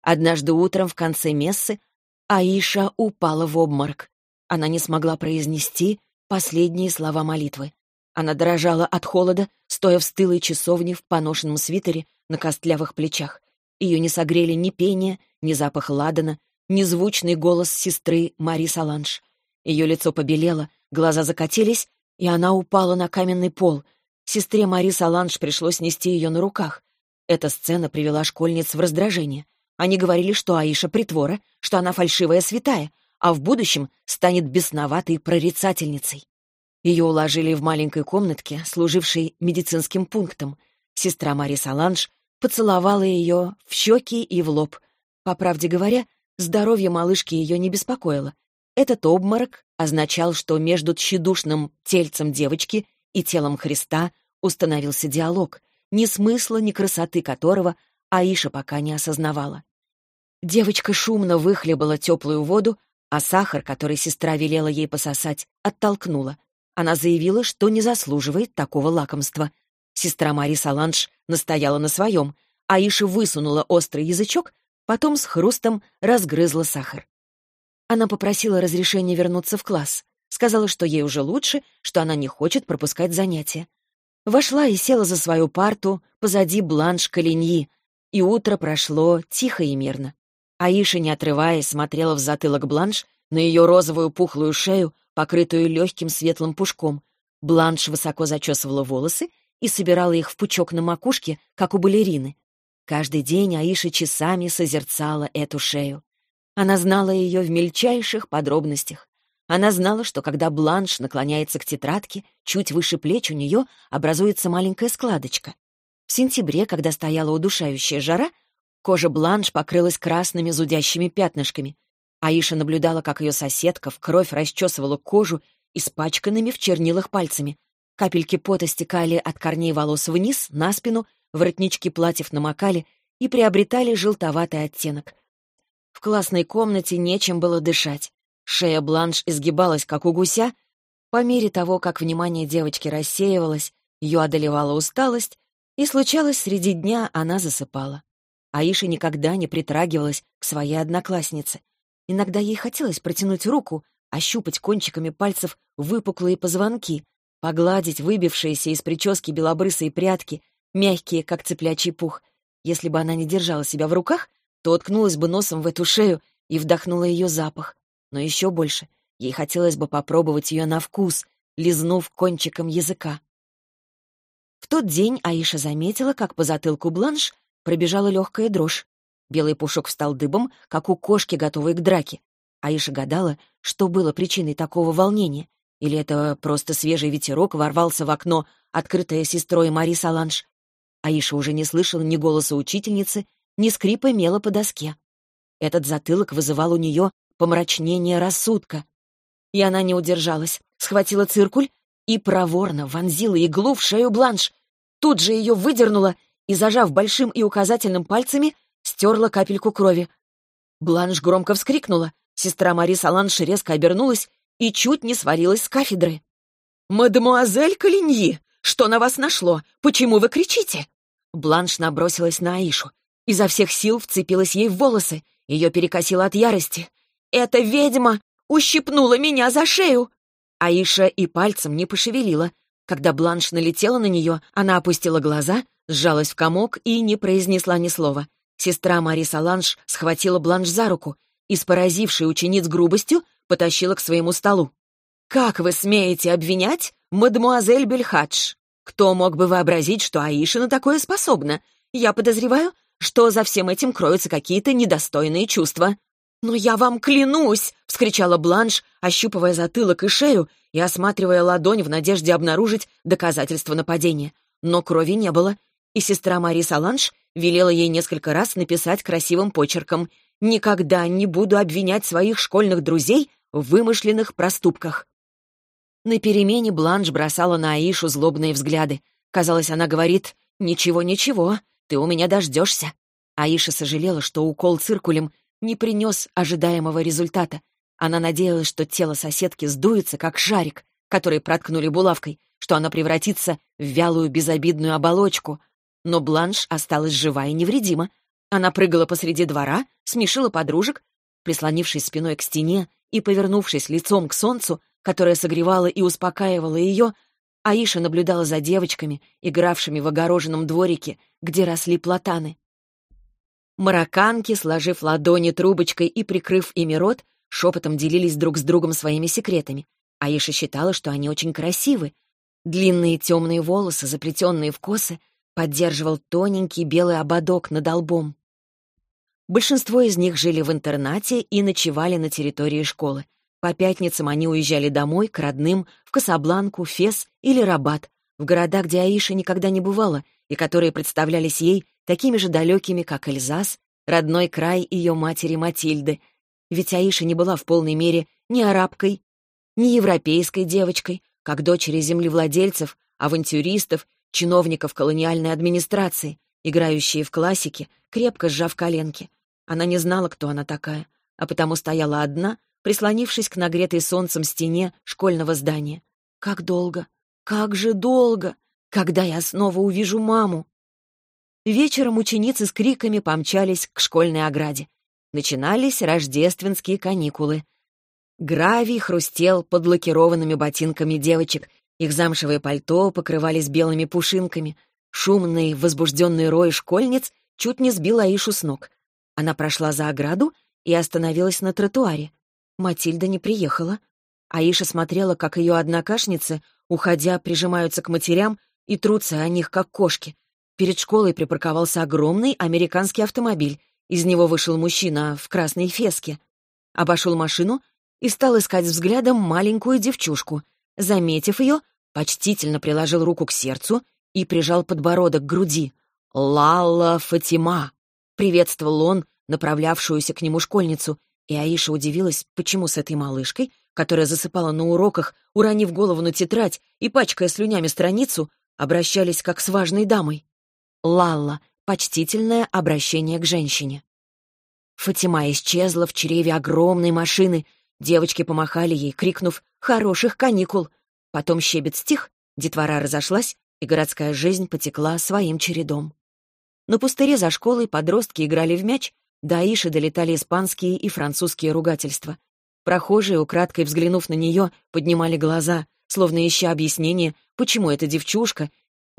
Однажды утром в конце мессы Аиша упала в обморок. Она не смогла произнести последние слова молитвы. Она дрожала от холода, стоя в стылой часовне в поношенном свитере на костлявых плечах. Ее не согрели ни пение, ни запах ладана, ни звучный голос сестры Мари Саланж. Ее лицо побелело, глаза закатились, и она упала на каменный пол. Сестре Мари Саланж пришлось нести ее на руках. Эта сцена привела школьниц в раздражение. Они говорили, что Аиша притвора, что она фальшивая святая, а в будущем станет бесноватой прорицательницей. Ее уложили в маленькой комнатке, служившей медицинским пунктом. Сестра Мари Саланж поцеловала ее в щеки и в лоб. По правде говоря, здоровье малышки ее не беспокоило. Этот обморок означал, что между тщедушным тельцем девочки и телом Христа установился диалог, ни смысла, ни красоты которого Аиша пока не осознавала. Девочка шумно выхлебала теплую воду, а сахар, который сестра велела ей пососать, оттолкнула. Она заявила, что не заслуживает такого лакомства. Сестра Мари Саланж настояла на своем. Аиша высунула острый язычок, потом с хрустом разгрызла сахар. Она попросила разрешения вернуться в класс. Сказала, что ей уже лучше, что она не хочет пропускать занятия. Вошла и села за свою парту позади Бланш Калиньи, и утро прошло тихо и мирно. Аиша, не отрываясь, смотрела в затылок Бланш, на ее розовую пухлую шею, покрытую легким светлым пушком. Бланш высоко зачесывала волосы и собирала их в пучок на макушке, как у балерины. Каждый день Аиша часами созерцала эту шею. Она знала ее в мельчайших подробностях. Она знала, что когда Бланш наклоняется к тетрадке, чуть выше плеч у нее образуется маленькая складочка. В сентябре, когда стояла удушающая жара, Кожа Бланш покрылась красными зудящими пятнышками. Аиша наблюдала, как ее соседка в кровь расчесывала кожу испачканными в чернилах пальцами. Капельки пота стекали от корней волос вниз, на спину, воротнички платьев намокали и приобретали желтоватый оттенок. В классной комнате нечем было дышать. Шея Бланш изгибалась, как у гуся. По мере того, как внимание девочки рассеивалось, ее одолевала усталость, и случалось, среди дня она засыпала. Аиша никогда не притрагивалась к своей однокласснице. Иногда ей хотелось протянуть руку, ощупать кончиками пальцев выпуклые позвонки, погладить выбившиеся из прически белобрысые прядки, мягкие, как цыплячий пух. Если бы она не держала себя в руках, то уткнулась бы носом в эту шею и вдохнула ее запах. Но еще больше ей хотелось бы попробовать ее на вкус, лизнув кончиком языка. В тот день Аиша заметила, как по затылку Бланш пробежала легкая дрожь. Белый пушок встал дыбом, как у кошки, готовой к драке. Аиша гадала, что было причиной такого волнения. Или это просто свежий ветерок ворвался в окно, открытое сестрой Мари Саланж. Аиша уже не слышала ни голоса учительницы, ни скрипа мела по доске. Этот затылок вызывал у нее помрачнение рассудка. И она не удержалась, схватила циркуль и проворно вонзила иглу в шею Бланш. Тут же ее выдернула и, зажав большим и указательным пальцами, стерла капельку крови. Бланш громко вскрикнула. Сестра Мари Саланш резко обернулась и чуть не свалилась с кафедры. «Мадемуазель Калиньи, что на вас нашло? Почему вы кричите?» Бланш набросилась на Аишу. Изо всех сил вцепилась ей в волосы. Ее перекосило от ярости. «Эта ведьма ущипнула меня за шею!» Аиша и пальцем не пошевелила. Когда Бланш налетела на нее, она опустила глаза, сжалась в комок и не произнесла ни слова. Сестра Мари Саланж схватила Бланш за руку и с поразившей учениц грубостью потащила к своему столу. «Как вы смеете обвинять мадемуазель Бельхадж? Кто мог бы вообразить, что Аиша на такое способна? Я подозреваю, что за всем этим кроются какие-то недостойные чувства». «Но я вам клянусь!» — вскричала Бланш, ощупывая затылок и шею и осматривая ладонь в надежде обнаружить доказательства нападения. Но крови не было, и сестра Мари Саланж велела ей несколько раз написать красивым почерком «Никогда не буду обвинять своих школьных друзей в вымышленных проступках». На перемене Бланш бросала на Аишу злобные взгляды. Казалось, она говорит «Ничего-ничего, ты у меня дождешься». Аиша сожалела, что укол циркулем не принес ожидаемого результата. Она надеялась, что тело соседки сдуется, как шарик, который проткнули булавкой, что она превратится в вялую безобидную оболочку. Но Бланш осталась жива и невредима. Она прыгала посреди двора, смешила подружек, прислонившись спиной к стене и повернувшись лицом к солнцу, которое согревало и успокаивало ее, Аиша наблюдала за девочками, игравшими в огороженном дворике, где росли платаны. Марокканки, сложив ладони трубочкой и прикрыв ими рот, шепотом делились друг с другом своими секретами. Аиша считала, что они очень красивы. Длинные темные волосы, заплетенные в косы, поддерживал тоненький белый ободок над лбом. Большинство из них жили в интернате и ночевали на территории школы. По пятницам они уезжали домой, к родным, в Касабланку, Фес или Рабат, в города, где Аиша никогда не бывала и которые представлялись ей такими же далекими, как Эльзас, родной край ее матери Матильды. Ведь Аиша не была в полной мере ни арабкой, ни европейской девочкой, как дочери землевладельцев, авантюристов, чиновников колониальной администрации, играющие в классике, крепко сжав коленки. Она не знала, кто она такая, а потому стояла одна, прислонившись к нагретой солнцем стене школьного здания. Как долго, как же долго! Когда я снова увижу маму? Вечером ученицы с криками помчались к школьной ограде. Начинались рождественские каникулы. Гравий хрустел под лакированными ботинками девочек, их замшевые пальто покрывались белыми пушинками. Шумный, возбужденный рой школьниц чуть не сбил Аишу с ног. Она прошла за ограду и остановилась на тротуаре. Матильда не приехала. Аиша смотрела, как ее однокашницы, уходя, прижимаются к матерям и трутся о них, как кошки. Перед школой припарковался огромный американский автомобиль. Из него вышел мужчина в красной феске. Обошел машину и стал искать взглядом маленькую девчушку. Заметив ее, почтительно приложил руку к сердцу и прижал подбородок к груди. «Лалла Фатима!» — приветствовал он направлявшуюся к нему школьницу, и Аиша удивилась, почему с этой малышкой, которая засыпала на уроках, уронив голову на тетрадь и пачкая слюнями страницу, обращались как с важной дамой. Лалла — почтительное обращение к женщине. Фатима исчезла в чреве огромной машины. Девочки помахали ей, крикнув «Хороших каникул!». Потом щебет стих, детвора разошлась, и городская жизнь потекла своим чередом. На пустыре за школой подростки играли в мяч, до Аиши долетали испанские и французские ругательства. Прохожие, украдкой взглянув на нее, поднимали глаза, словно ища объяснение, почему эта девчушка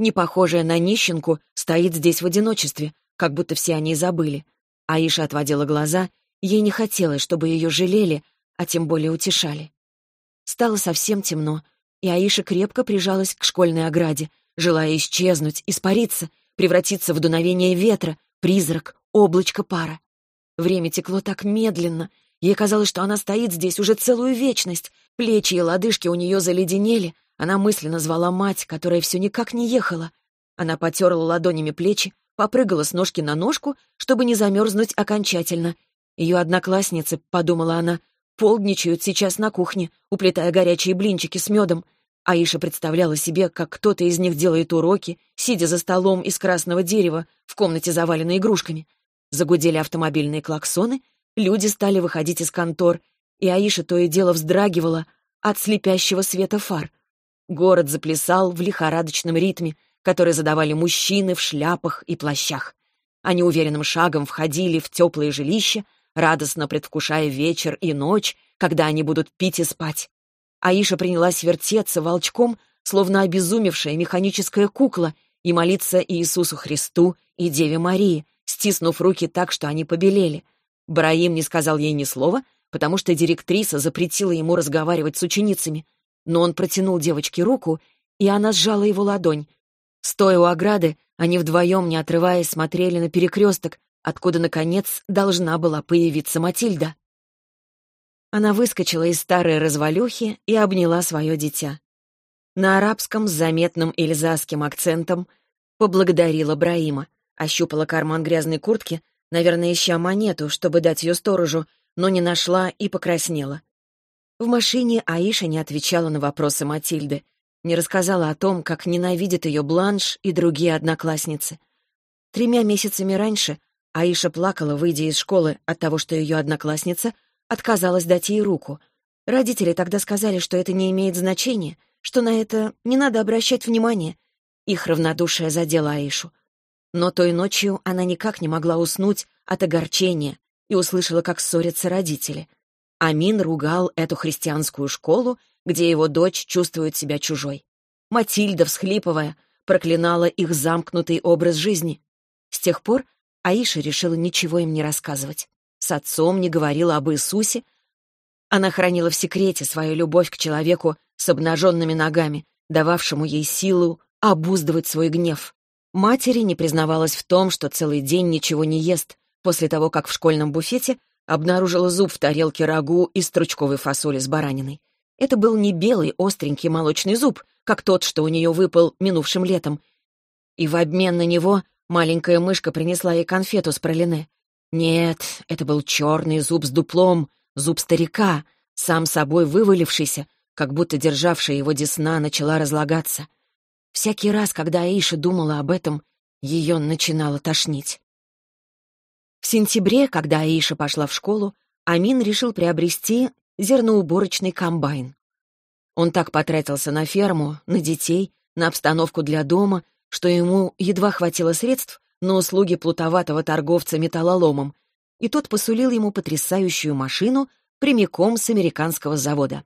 не похожая на нищенку, стоит здесь в одиночестве, как будто все о ней забыли. Аиша отводила глаза, ей не хотелось, чтобы ее жалели, а тем более утешали. Стало совсем темно, и Аиша крепко прижалась к школьной ограде, желая исчезнуть, испариться, превратиться в дуновение ветра, призрак, облачко пара. Время текло так медленно, ей казалось, что она стоит здесь уже целую вечность, плечи и лодыжки у нее заледенели, она мысленно звала мать, которая все никак не ехала. Она потерла ладонями плечи, попрыгала с ножки на ножку, чтобы не замерзнуть окончательно. Ее одноклассницы, подумала она, полдничают сейчас на кухне, уплетая горячие блинчики с медом. Аиша представляла себе, как кто-то из них делает уроки, сидя за столом из красного дерева в комнате, заваленной игрушками. Загудели автомобильные клаксоны, люди стали выходить из контор, и Аиша то и дело вздрагивала от слепящего света фар. Город заплясал в лихорадочном ритме, который задавали мужчины в шляпах и плащах. Они уверенным шагом входили в теплые жилища, радостно предвкушая вечер и ночь, когда они будут пить и спать. Аиша принялась вертеться волчком, словно обезумевшая механическая кукла, и молиться Иисусу Христу и Деве Марии, стиснув руки так, что они побелели. Браим не сказал ей ни слова, потому что директриса запретила ему разговаривать с ученицами. Но он протянул девочке руку, и она сжала его ладонь. Стоя у ограды, они вдвоем, не отрываясь, смотрели на перекресток, откуда, наконец, должна была появиться Матильда. Она выскочила из старой развалюхи и обняла свое дитя. На арабском с заметным эльзасским акцентом поблагодарила Браима, ощупала карман грязной куртки, наверное, ища монету, чтобы дать ее сторожу, но не нашла и покраснела. В машине Аиша не отвечала на вопросы Матильды, не рассказала о том, как ненавидит ее Бланш и другие одноклассницы. Тремя месяцами раньше Аиша плакала, выйдя из школы от того, что ее одноклассница отказалась дать ей руку. Родители тогда сказали, что это не имеет значения, что на это не надо обращать внимания. Их равнодушие задело Аишу. Но той ночью она никак не могла уснуть от огорчения и услышала, как ссорятся родители. Амин ругал эту христианскую школу, где его дочь чувствует себя чужой. Матильда, всхлипывая, проклинала их замкнутый образ жизни. С тех пор Аиша решила ничего им не рассказывать. С отцом не говорила об Иисусе. Она хранила в секрете свою любовь к человеку с обнаженными ногами, дававшему ей силу обуздывать свой гнев. Матери не признавалась в том, что целый день ничего не ест, после того, как в школьном буфете обнаружила зуб в тарелке рагу из стручковой фасоли с бараниной. Это был не белый остренький молочный зуб, как тот, что у нее выпал минувшим летом. И в обмен на него Маленькая мышка принесла ей конфету с пролине. Нет, это был черный зуб с дуплом, зуб старика, сам собой вывалившийся, как будто державшая его десна начала разлагаться. Всякий раз, когда Аиша думала об этом, ее начинало тошнить. В сентябре, когда Аиша пошла в школу, Амин решил приобрести зерноуборочный комбайн. Он так потратился на ферму, на детей, на обстановку для дома, что ему едва хватило средств на услуги плутоватого торговца металлоломом, и тот посулил ему потрясающую машину прямиком с американского завода.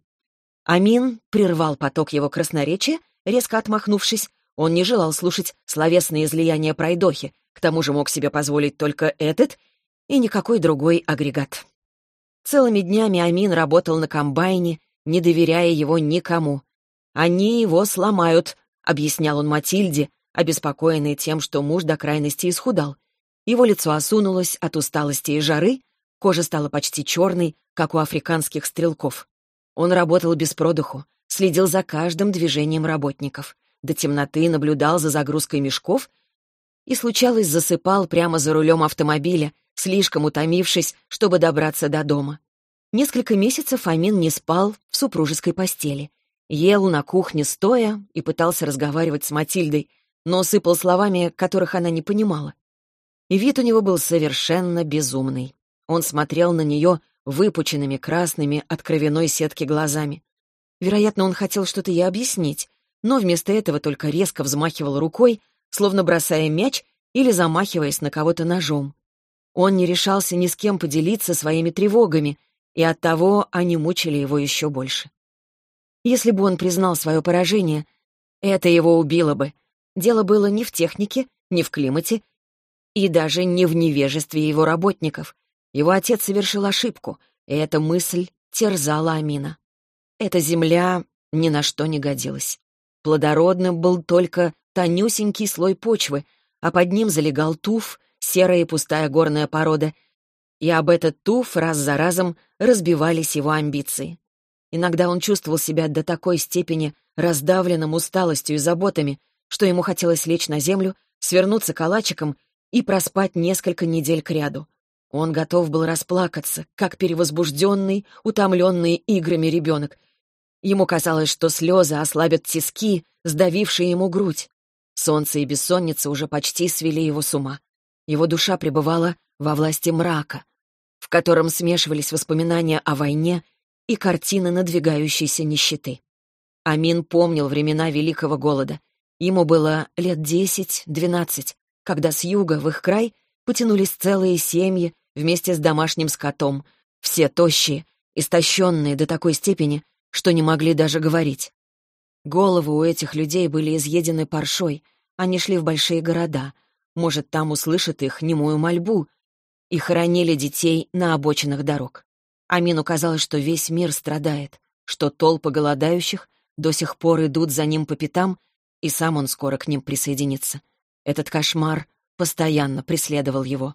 Амин прервал поток его красноречия, резко отмахнувшись. Он не желал слушать словесные излияния пройдохи, к тому же мог себе позволить только этот и никакой другой агрегат. Целыми днями Амин работал на комбайне, не доверяя его никому. «Они его сломают», — объяснял он Матильде, обеспокоенный тем, что муж до крайности исхудал. Его лицо осунулось от усталости и жары, кожа стала почти черной, как у африканских стрелков. Он работал без продыху, следил за каждым движением работников, до темноты наблюдал за загрузкой мешков и, случалось, засыпал прямо за рулем автомобиля, слишком утомившись, чтобы добраться до дома. Несколько месяцев Амин не спал в супружеской постели. Ел на кухне стоя и пытался разговаривать с Матильдой, но сыпал словами, которых она не понимала. И вид у него был совершенно безумный. Он смотрел на нее выпученными красными от кровяной сетки глазами. Вероятно, он хотел что-то ей объяснить, но вместо этого только резко взмахивал рукой, словно бросая мяч или замахиваясь на кого-то ножом. Он не решался ни с кем поделиться своими тревогами, и оттого они мучили его еще больше. Если бы он признал свое поражение, это его убило бы, Дело было не в технике, не в климате и даже не в невежестве его работников. Его отец совершил ошибку, и эта мысль терзала Амина. Эта земля ни на что не годилась. Плодородным был только тонюсенький слой почвы, а под ним залегал туф, серая и пустая горная порода, и об этот туф раз за разом разбивались его амбиции. Иногда он чувствовал себя до такой степени раздавленным усталостью и заботами, что ему хотелось лечь на землю, свернуться калачиком и проспать несколько недель кряду. Он готов был расплакаться, как перевозбужденный, утомленный играми ребенок. Ему казалось, что слезы ослабят тиски, сдавившие ему грудь. Солнце и бессонница уже почти свели его с ума. Его душа пребывала во власти мрака. в котором смешивались воспоминания о войне и картины надвигающейся нищеты. Амин помнил времена Великого Голода. Ему было лет десять-двенадцать, когда с юга в их край потянулись целые семьи вместе с домашним скотом, все тощие, истощенные до такой степени, что не могли даже говорить. Головы у этих людей были изъедены паршой, они шли в большие города, может, там услышат их немую мольбу, и хоронили детей на обочинах дорог. Амину казалось, что весь мир страдает, что толпы голодающих до сих пор идут за ним по пятам, и сам он скоро к ним присоединится. Этот кошмар постоянно преследовал его.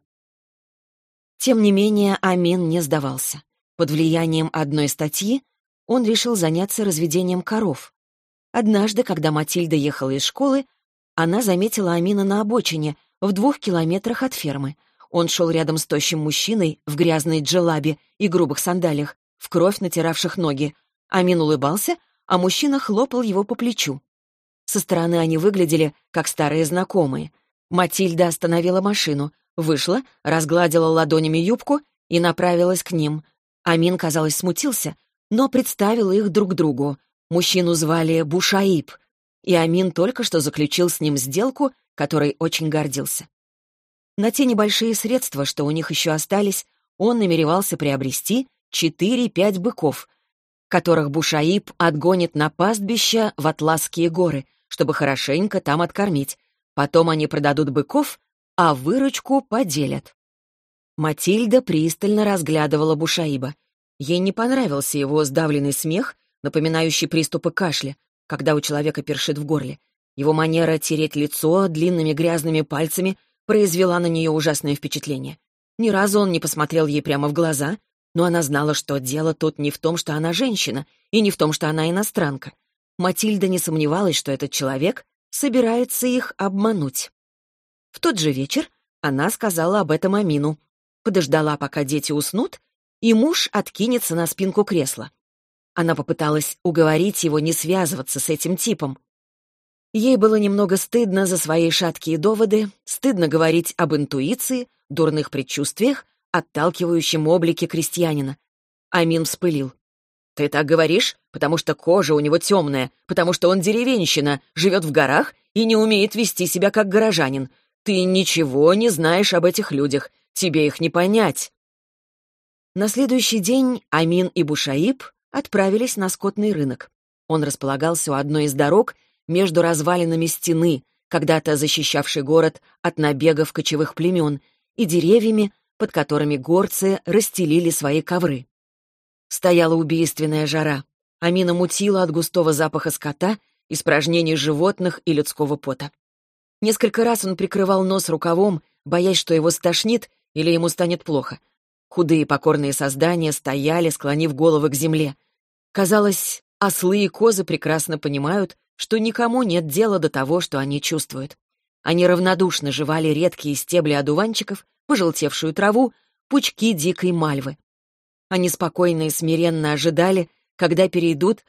Тем не менее, Амин не сдавался. Под влиянием одной статьи он решил заняться разведением коров. Однажды, когда Матильда ехала из школы, она заметила Амина на обочине, в двух километрах от фермы. Он шел рядом с тощим мужчиной в грязной джелабе и грубых сандалиях, в кровь натиравших ноги. Амин улыбался, а мужчина хлопал его по плечу. Со стороны они выглядели, как старые знакомые. Матильда остановила машину, вышла, разгладила ладонями юбку и направилась к ним. Амин, казалось, смутился, но представил их друг другу. Мужчину звали Бушаиб, и Амин только что заключил с ним сделку, которой очень гордился. На те небольшие средства, что у них еще остались, он намеревался приобрести 4-5 быков, которых Бушаиб отгонит на пастбище в Атласские горы, чтобы хорошенько там откормить. Потом они продадут быков, а выручку поделят. Матильда пристально разглядывала Бушаиба. Ей не понравился его сдавленный смех, напоминающий приступы кашля, когда у человека першит в горле. Его манера тереть лицо длинными грязными пальцами произвела на нее ужасное впечатление. Ни разу он не посмотрел ей прямо в глаза, но она знала, что дело тут не в том, что она женщина, и не в том, что она иностранка. Матильда не сомневалась, что этот человек собирается их обмануть. В тот же вечер она сказала об этом Амину, подождала, пока дети уснут, и муж откинется на спинку кресла. Она попыталась уговорить его не связываться с этим типом. Ей было немного стыдно за свои шаткие доводы, стыдно говорить об интуиции, дурных предчувствиях, отталкивающем облике крестьянина. Амин вспылил. «Ты так говоришь, потому что кожа у него темная, потому что он деревенщина, живет в горах и не умеет вести себя как горожанин. Ты ничего не знаешь об этих людях, тебе их не понять». На следующий день Амин и Бушаиб отправились на скотный рынок. Он располагался у одной из дорог между развалинами стены, когда-то защищавшей город от набегов кочевых племен, и деревьями, под которыми горцы расстелили свои ковры. Стояла убийственная жара. Амина мутила от густого запаха скота, испражнений животных и людского пота. Несколько раз он прикрывал нос рукавом, боясь, что его стошнит или ему станет плохо. Худые покорные создания стояли, склонив головы к земле. Казалось, ослы и козы прекрасно понимают, что никому нет дела до того, что они чувствуют. Они равнодушно жевали редкие стебли одуванчиков, пожелтевшую траву, пучки дикой мальвы. Они спокойно и смиренно ожидали, когда перейдут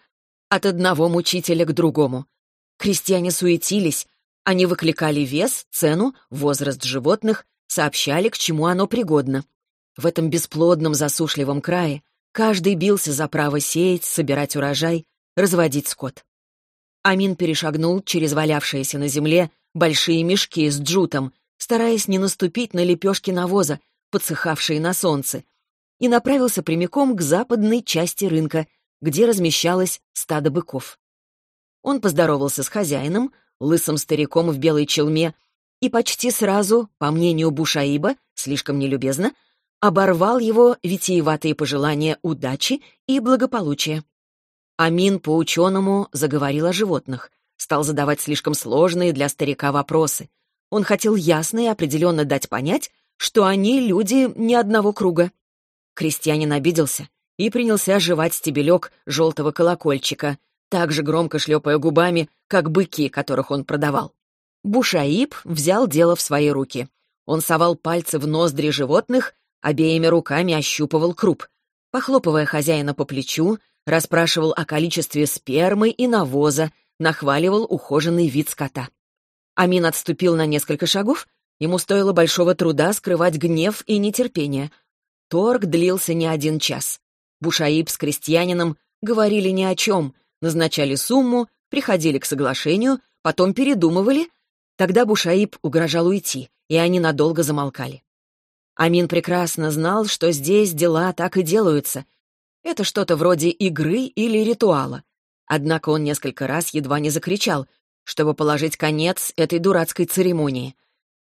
от одного мучителя к другому. Крестьяне суетились, они выкликали вес, цену, возраст животных, сообщали, к чему оно пригодно. В этом бесплодном засушливом крае каждый бился за право сеять, собирать урожай, разводить скот. Амин перешагнул через валявшиеся на земле большие мешки с джутом, стараясь не наступить на лепешки навоза, подсыхавшие на солнце, и направился прямиком к западной части рынка, где размещалось стадо быков. Он поздоровался с хозяином, лысым стариком в белой челме, и почти сразу, по мнению Бушаиба, слишком нелюбезно, оборвал его витиеватые пожелания удачи и благополучия. Амин по-ученому заговорил о животных, стал задавать слишком сложные для старика вопросы, он хотел ясно и определенно дать понять, что они люди ни одного круга. Крестьянин обиделся и принялся оживать стебелек желтого колокольчика, так же громко шлепая губами, как быки, которых он продавал. Бушаиб взял дело в свои руки. Он совал пальцы в ноздри животных, обеими руками ощупывал круп. Похлопывая хозяина по плечу, расспрашивал о количестве спермы и навоза, нахваливал ухоженный вид скота. Амин отступил на несколько шагов. Ему стоило большого труда скрывать гнев и нетерпение. Торг длился не один час. Бушаиб с крестьянином говорили ни о чем, назначали сумму, приходили к соглашению, потом передумывали. Тогда Бушаиб угрожал уйти, и они надолго замолкали. Амин прекрасно знал, что здесь дела так и делаются. Это что-то вроде игры или ритуала. Однако он несколько раз едва не закричал, чтобы положить конец этой дурацкой церемонии.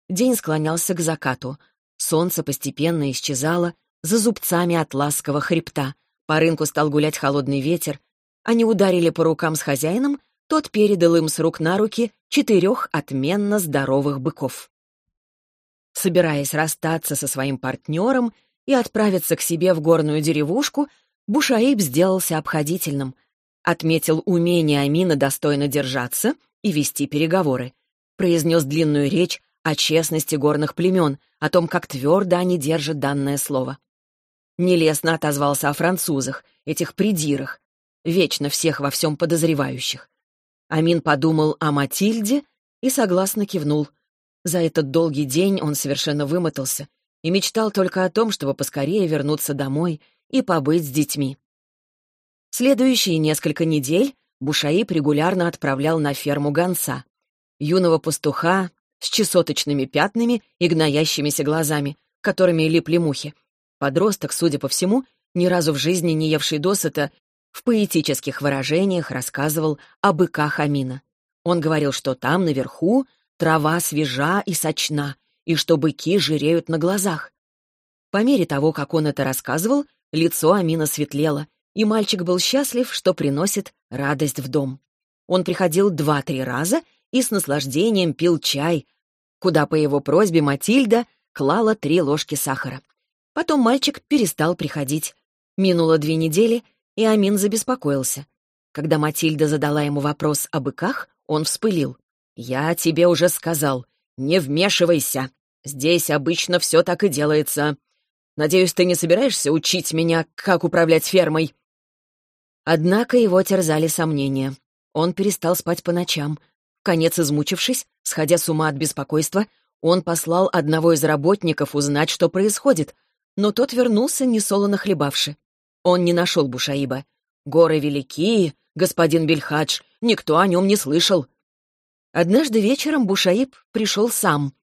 День склонялся к закату. Солнце постепенно исчезало за зубцами атласского хребта. По рынку стал гулять холодный ветер. Они ударили по рукам с хозяином, тот передал им с рук на руки четырех отменно здоровых быков. Собираясь расстаться со своим партнером и отправиться к себе в горную деревушку, Бушаиб сделался обходительным, отметил умение Амина достойно держаться и вести переговоры, произнес длинную речь о честности горных племен, о том, как твердо они держат данное слово. Нелестно отозвался о французах, этих придирах, вечно всех во всем подозревающих. Амин подумал о Матильде и согласно кивнул. За этот долгий день он совершенно вымотался и мечтал только о том, чтобы поскорее вернуться домой и побыть с детьми. Следующие несколько недель Бушаиб регулярно отправлял на ферму гонца, юного пастуха с чесоточными пятнами и гноящимися глазами, которыми липли мухи. Подросток, судя по всему, ни разу в жизни не евший досыта, в поэтических выражениях рассказывал о быках Амина. Он говорил, что там, наверху, трава свежа и сочна, и что быки жиреют на глазах. По мере того, как он это рассказывал, лицо Амина светлело, и мальчик был счастлив, что приносит радость в дом. Он приходил два-три раза и с наслаждением пил чай, куда по его просьбе Матильда клала три ложки сахара. Потом мальчик перестал приходить. Минуло две недели, и Амин забеспокоился. Когда Матильда задала ему вопрос о быках, он вспылил. «Я тебе уже сказал, не вмешивайся. Здесь обычно все так и делается. Надеюсь, ты не собираешься учить меня, как управлять фермой?» Однако его терзали сомнения. Он перестал спать по ночам, Конец измучившись, сходя с ума от беспокойства, он послал одного из работников узнать, что происходит, но тот вернулся, несолоно хлебавши. Он не нашел Бушаиба. «Горы великие, господин Бельхадж, никто о нем не слышал». Однажды вечером Бушаиб пришел сам.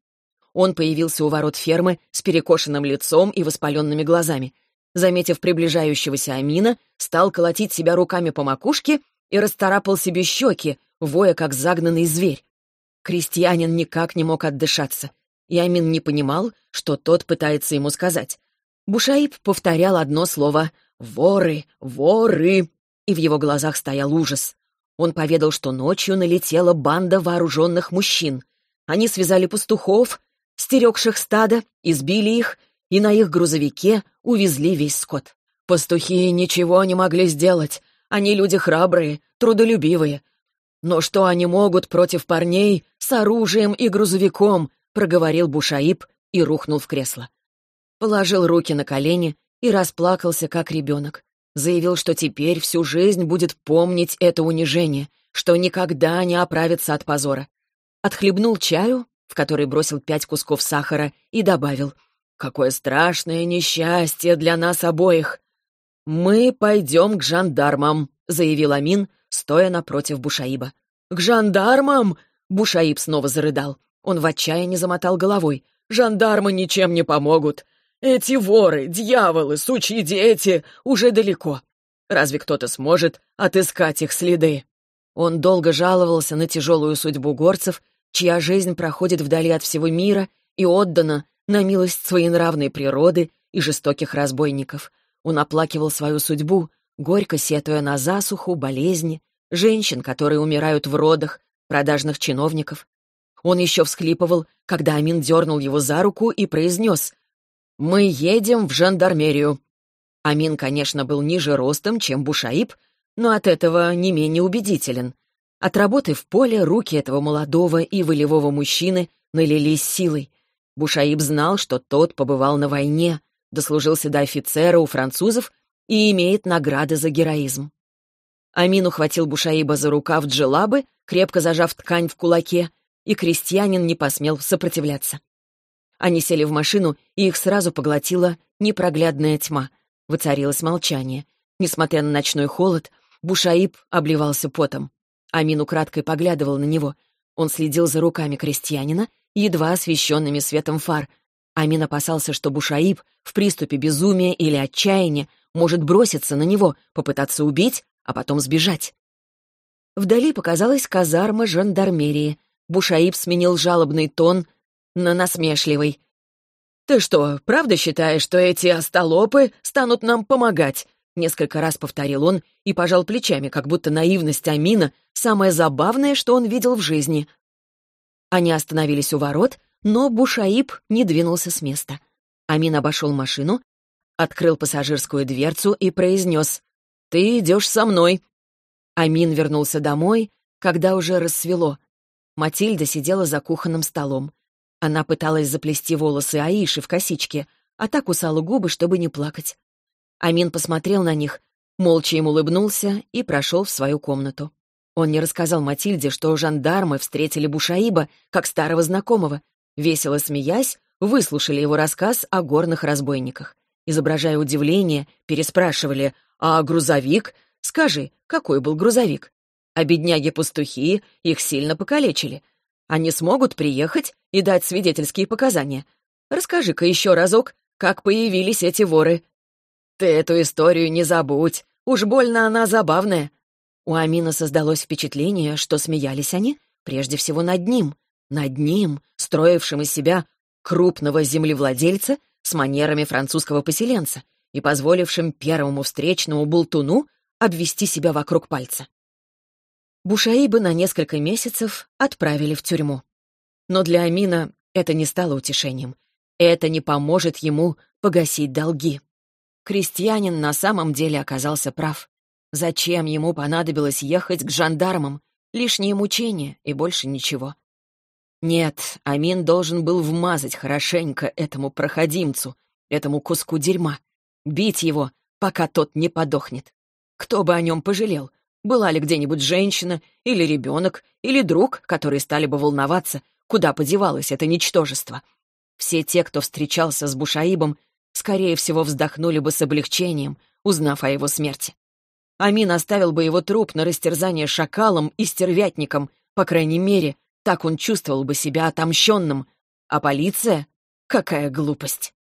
Он появился у ворот фермы с перекошенным лицом и воспаленными глазами. Заметив приближающегося Амина, стал колотить себя руками по макушке и расторапал себе щеки, воя как загнанный зверь. Крестьянин никак не мог отдышаться. Ямин не понимал, что тот пытается ему сказать. Бушаиб повторял одно слово «воры, воры», и в его глазах стоял ужас. Он поведал, что ночью налетела банда вооруженных мужчин. Они связали пастухов, стерегших стада, избили их, и на их грузовике увезли весь скот. Пастухи ничего не могли сделать. Они люди храбрые, трудолюбивые, «Но что они могут против парней с оружием и грузовиком?» — проговорил Бушаиб и рухнул в кресло. Положил руки на колени и расплакался, как ребенок. Заявил, что теперь всю жизнь будет помнить это унижение, что никогда не оправится от позора. Отхлебнул чаю, в который бросил пять кусков сахара, и добавил, «Какое страшное несчастье для нас обоих!» «Мы пойдем к жандармам», — заявил Амин, стоя напротив Бушаиба. «К жандармам!» — Бушаиб снова зарыдал. Он в отчаянии замотал головой. «Жандармы ничем не помогут. Эти воры, дьяволы, сучьи дети уже далеко. Разве кто-то сможет отыскать их следы?» Он долго жаловался на тяжелую судьбу горцев, чья жизнь проходит вдали от всего мира и отдана на милость своенравной природы и жестоких разбойников. Он оплакивал свою судьбу, горько сетуя на засуху, болезни, женщин, которые умирают в родах, продажных чиновников. Он еще всхлипывал, когда Амин дернул его за руку и произнес «Мы едем в жандармерию». Амин, конечно, был ниже ростом, чем Бушаиб, но от этого не менее убедителен. От работы в поле руки этого молодого и волевого мужчины налились силой. Бушаиб знал, что тот побывал на войне, дослужился до офицера у французов и имеет награды за героизм. Амин ухватил Бушаиба за рукав джелабы, крепко зажав ткань в кулаке, и крестьянин не посмел сопротивляться. Они сели в машину, и их сразу поглотила непроглядная тьма. Воцарилось молчание. Несмотря на ночной холод, Бушаиб обливался потом. Амин украдкой поглядывал на него. Он следил за руками крестьянина, едва освещенными светом фар. Амин опасался, что Бушаиб в приступе безумия или отчаяния может броситься на него, попытаться убить, а потом сбежать. Вдали показалась казарма жандармерии. Бушаиб сменил жалобный тон на насмешливый. «Ты что, правда считаешь, что эти остолопы станут нам помогать?» Несколько раз повторил он и пожал плечами, как будто наивность Амина — самое забавное, что он видел в жизни. Они остановились у ворот, но Бушаиб не двинулся с места. Амин обошел машину, открыл пассажирскую дверцу и произнес «Ты идешь со мной». Амин вернулся домой, когда уже рассвело. Матильда сидела за кухонным столом. Она пыталась заплести волосы Аиши в косички, а так кусала губы, чтобы не плакать. Амин посмотрел на них, молча им улыбнулся и прошел в свою комнату. Он не рассказал Матильде, что жандармы встретили Бушаиба как старого знакомого. Весело смеясь, выслушали его рассказ о горных разбойниках. Изображая удивление, переспрашивали «А грузовик? Скажи, какой был грузовик?» А бедняги-пастухи их сильно покалечили. Они смогут приехать и дать свидетельские показания. Расскажи-ка еще разок, как появились эти воры. Ты эту историю не забудь, уж больно она забавная. У Амина создалось впечатление, что смеялись они прежде всего над ним, над ним, строившим из себя крупного землевладельца с манерами французского поселенца и позволившим первому встречному болтуну обвести себя вокруг пальца. Бушаиба на несколько месяцев отправили в тюрьму. Но для Амина это не стало утешением. Это не поможет ему погасить долги. Крестьянин на самом деле оказался прав. Зачем ему понадобилось ехать к жандармам? Лишние мучения и больше ничего. Нет, Амин должен был вмазать хорошенько этому проходимцу, этому куску дерьма. Бить его, пока тот не подохнет. Кто бы о нем пожалел? Была ли где-нибудь женщина, или ребенок, или друг, которые стали бы волноваться, куда подевалось это ничтожество? Все те, кто встречался с Бушаибом, скорее всего, вздохнули бы с облегчением, узнав о его смерти. Амин оставил бы его труп на растерзание шакалом и стервятником, по крайней мере, так он чувствовал бы себя отомщенным. А полиция? Какая глупость!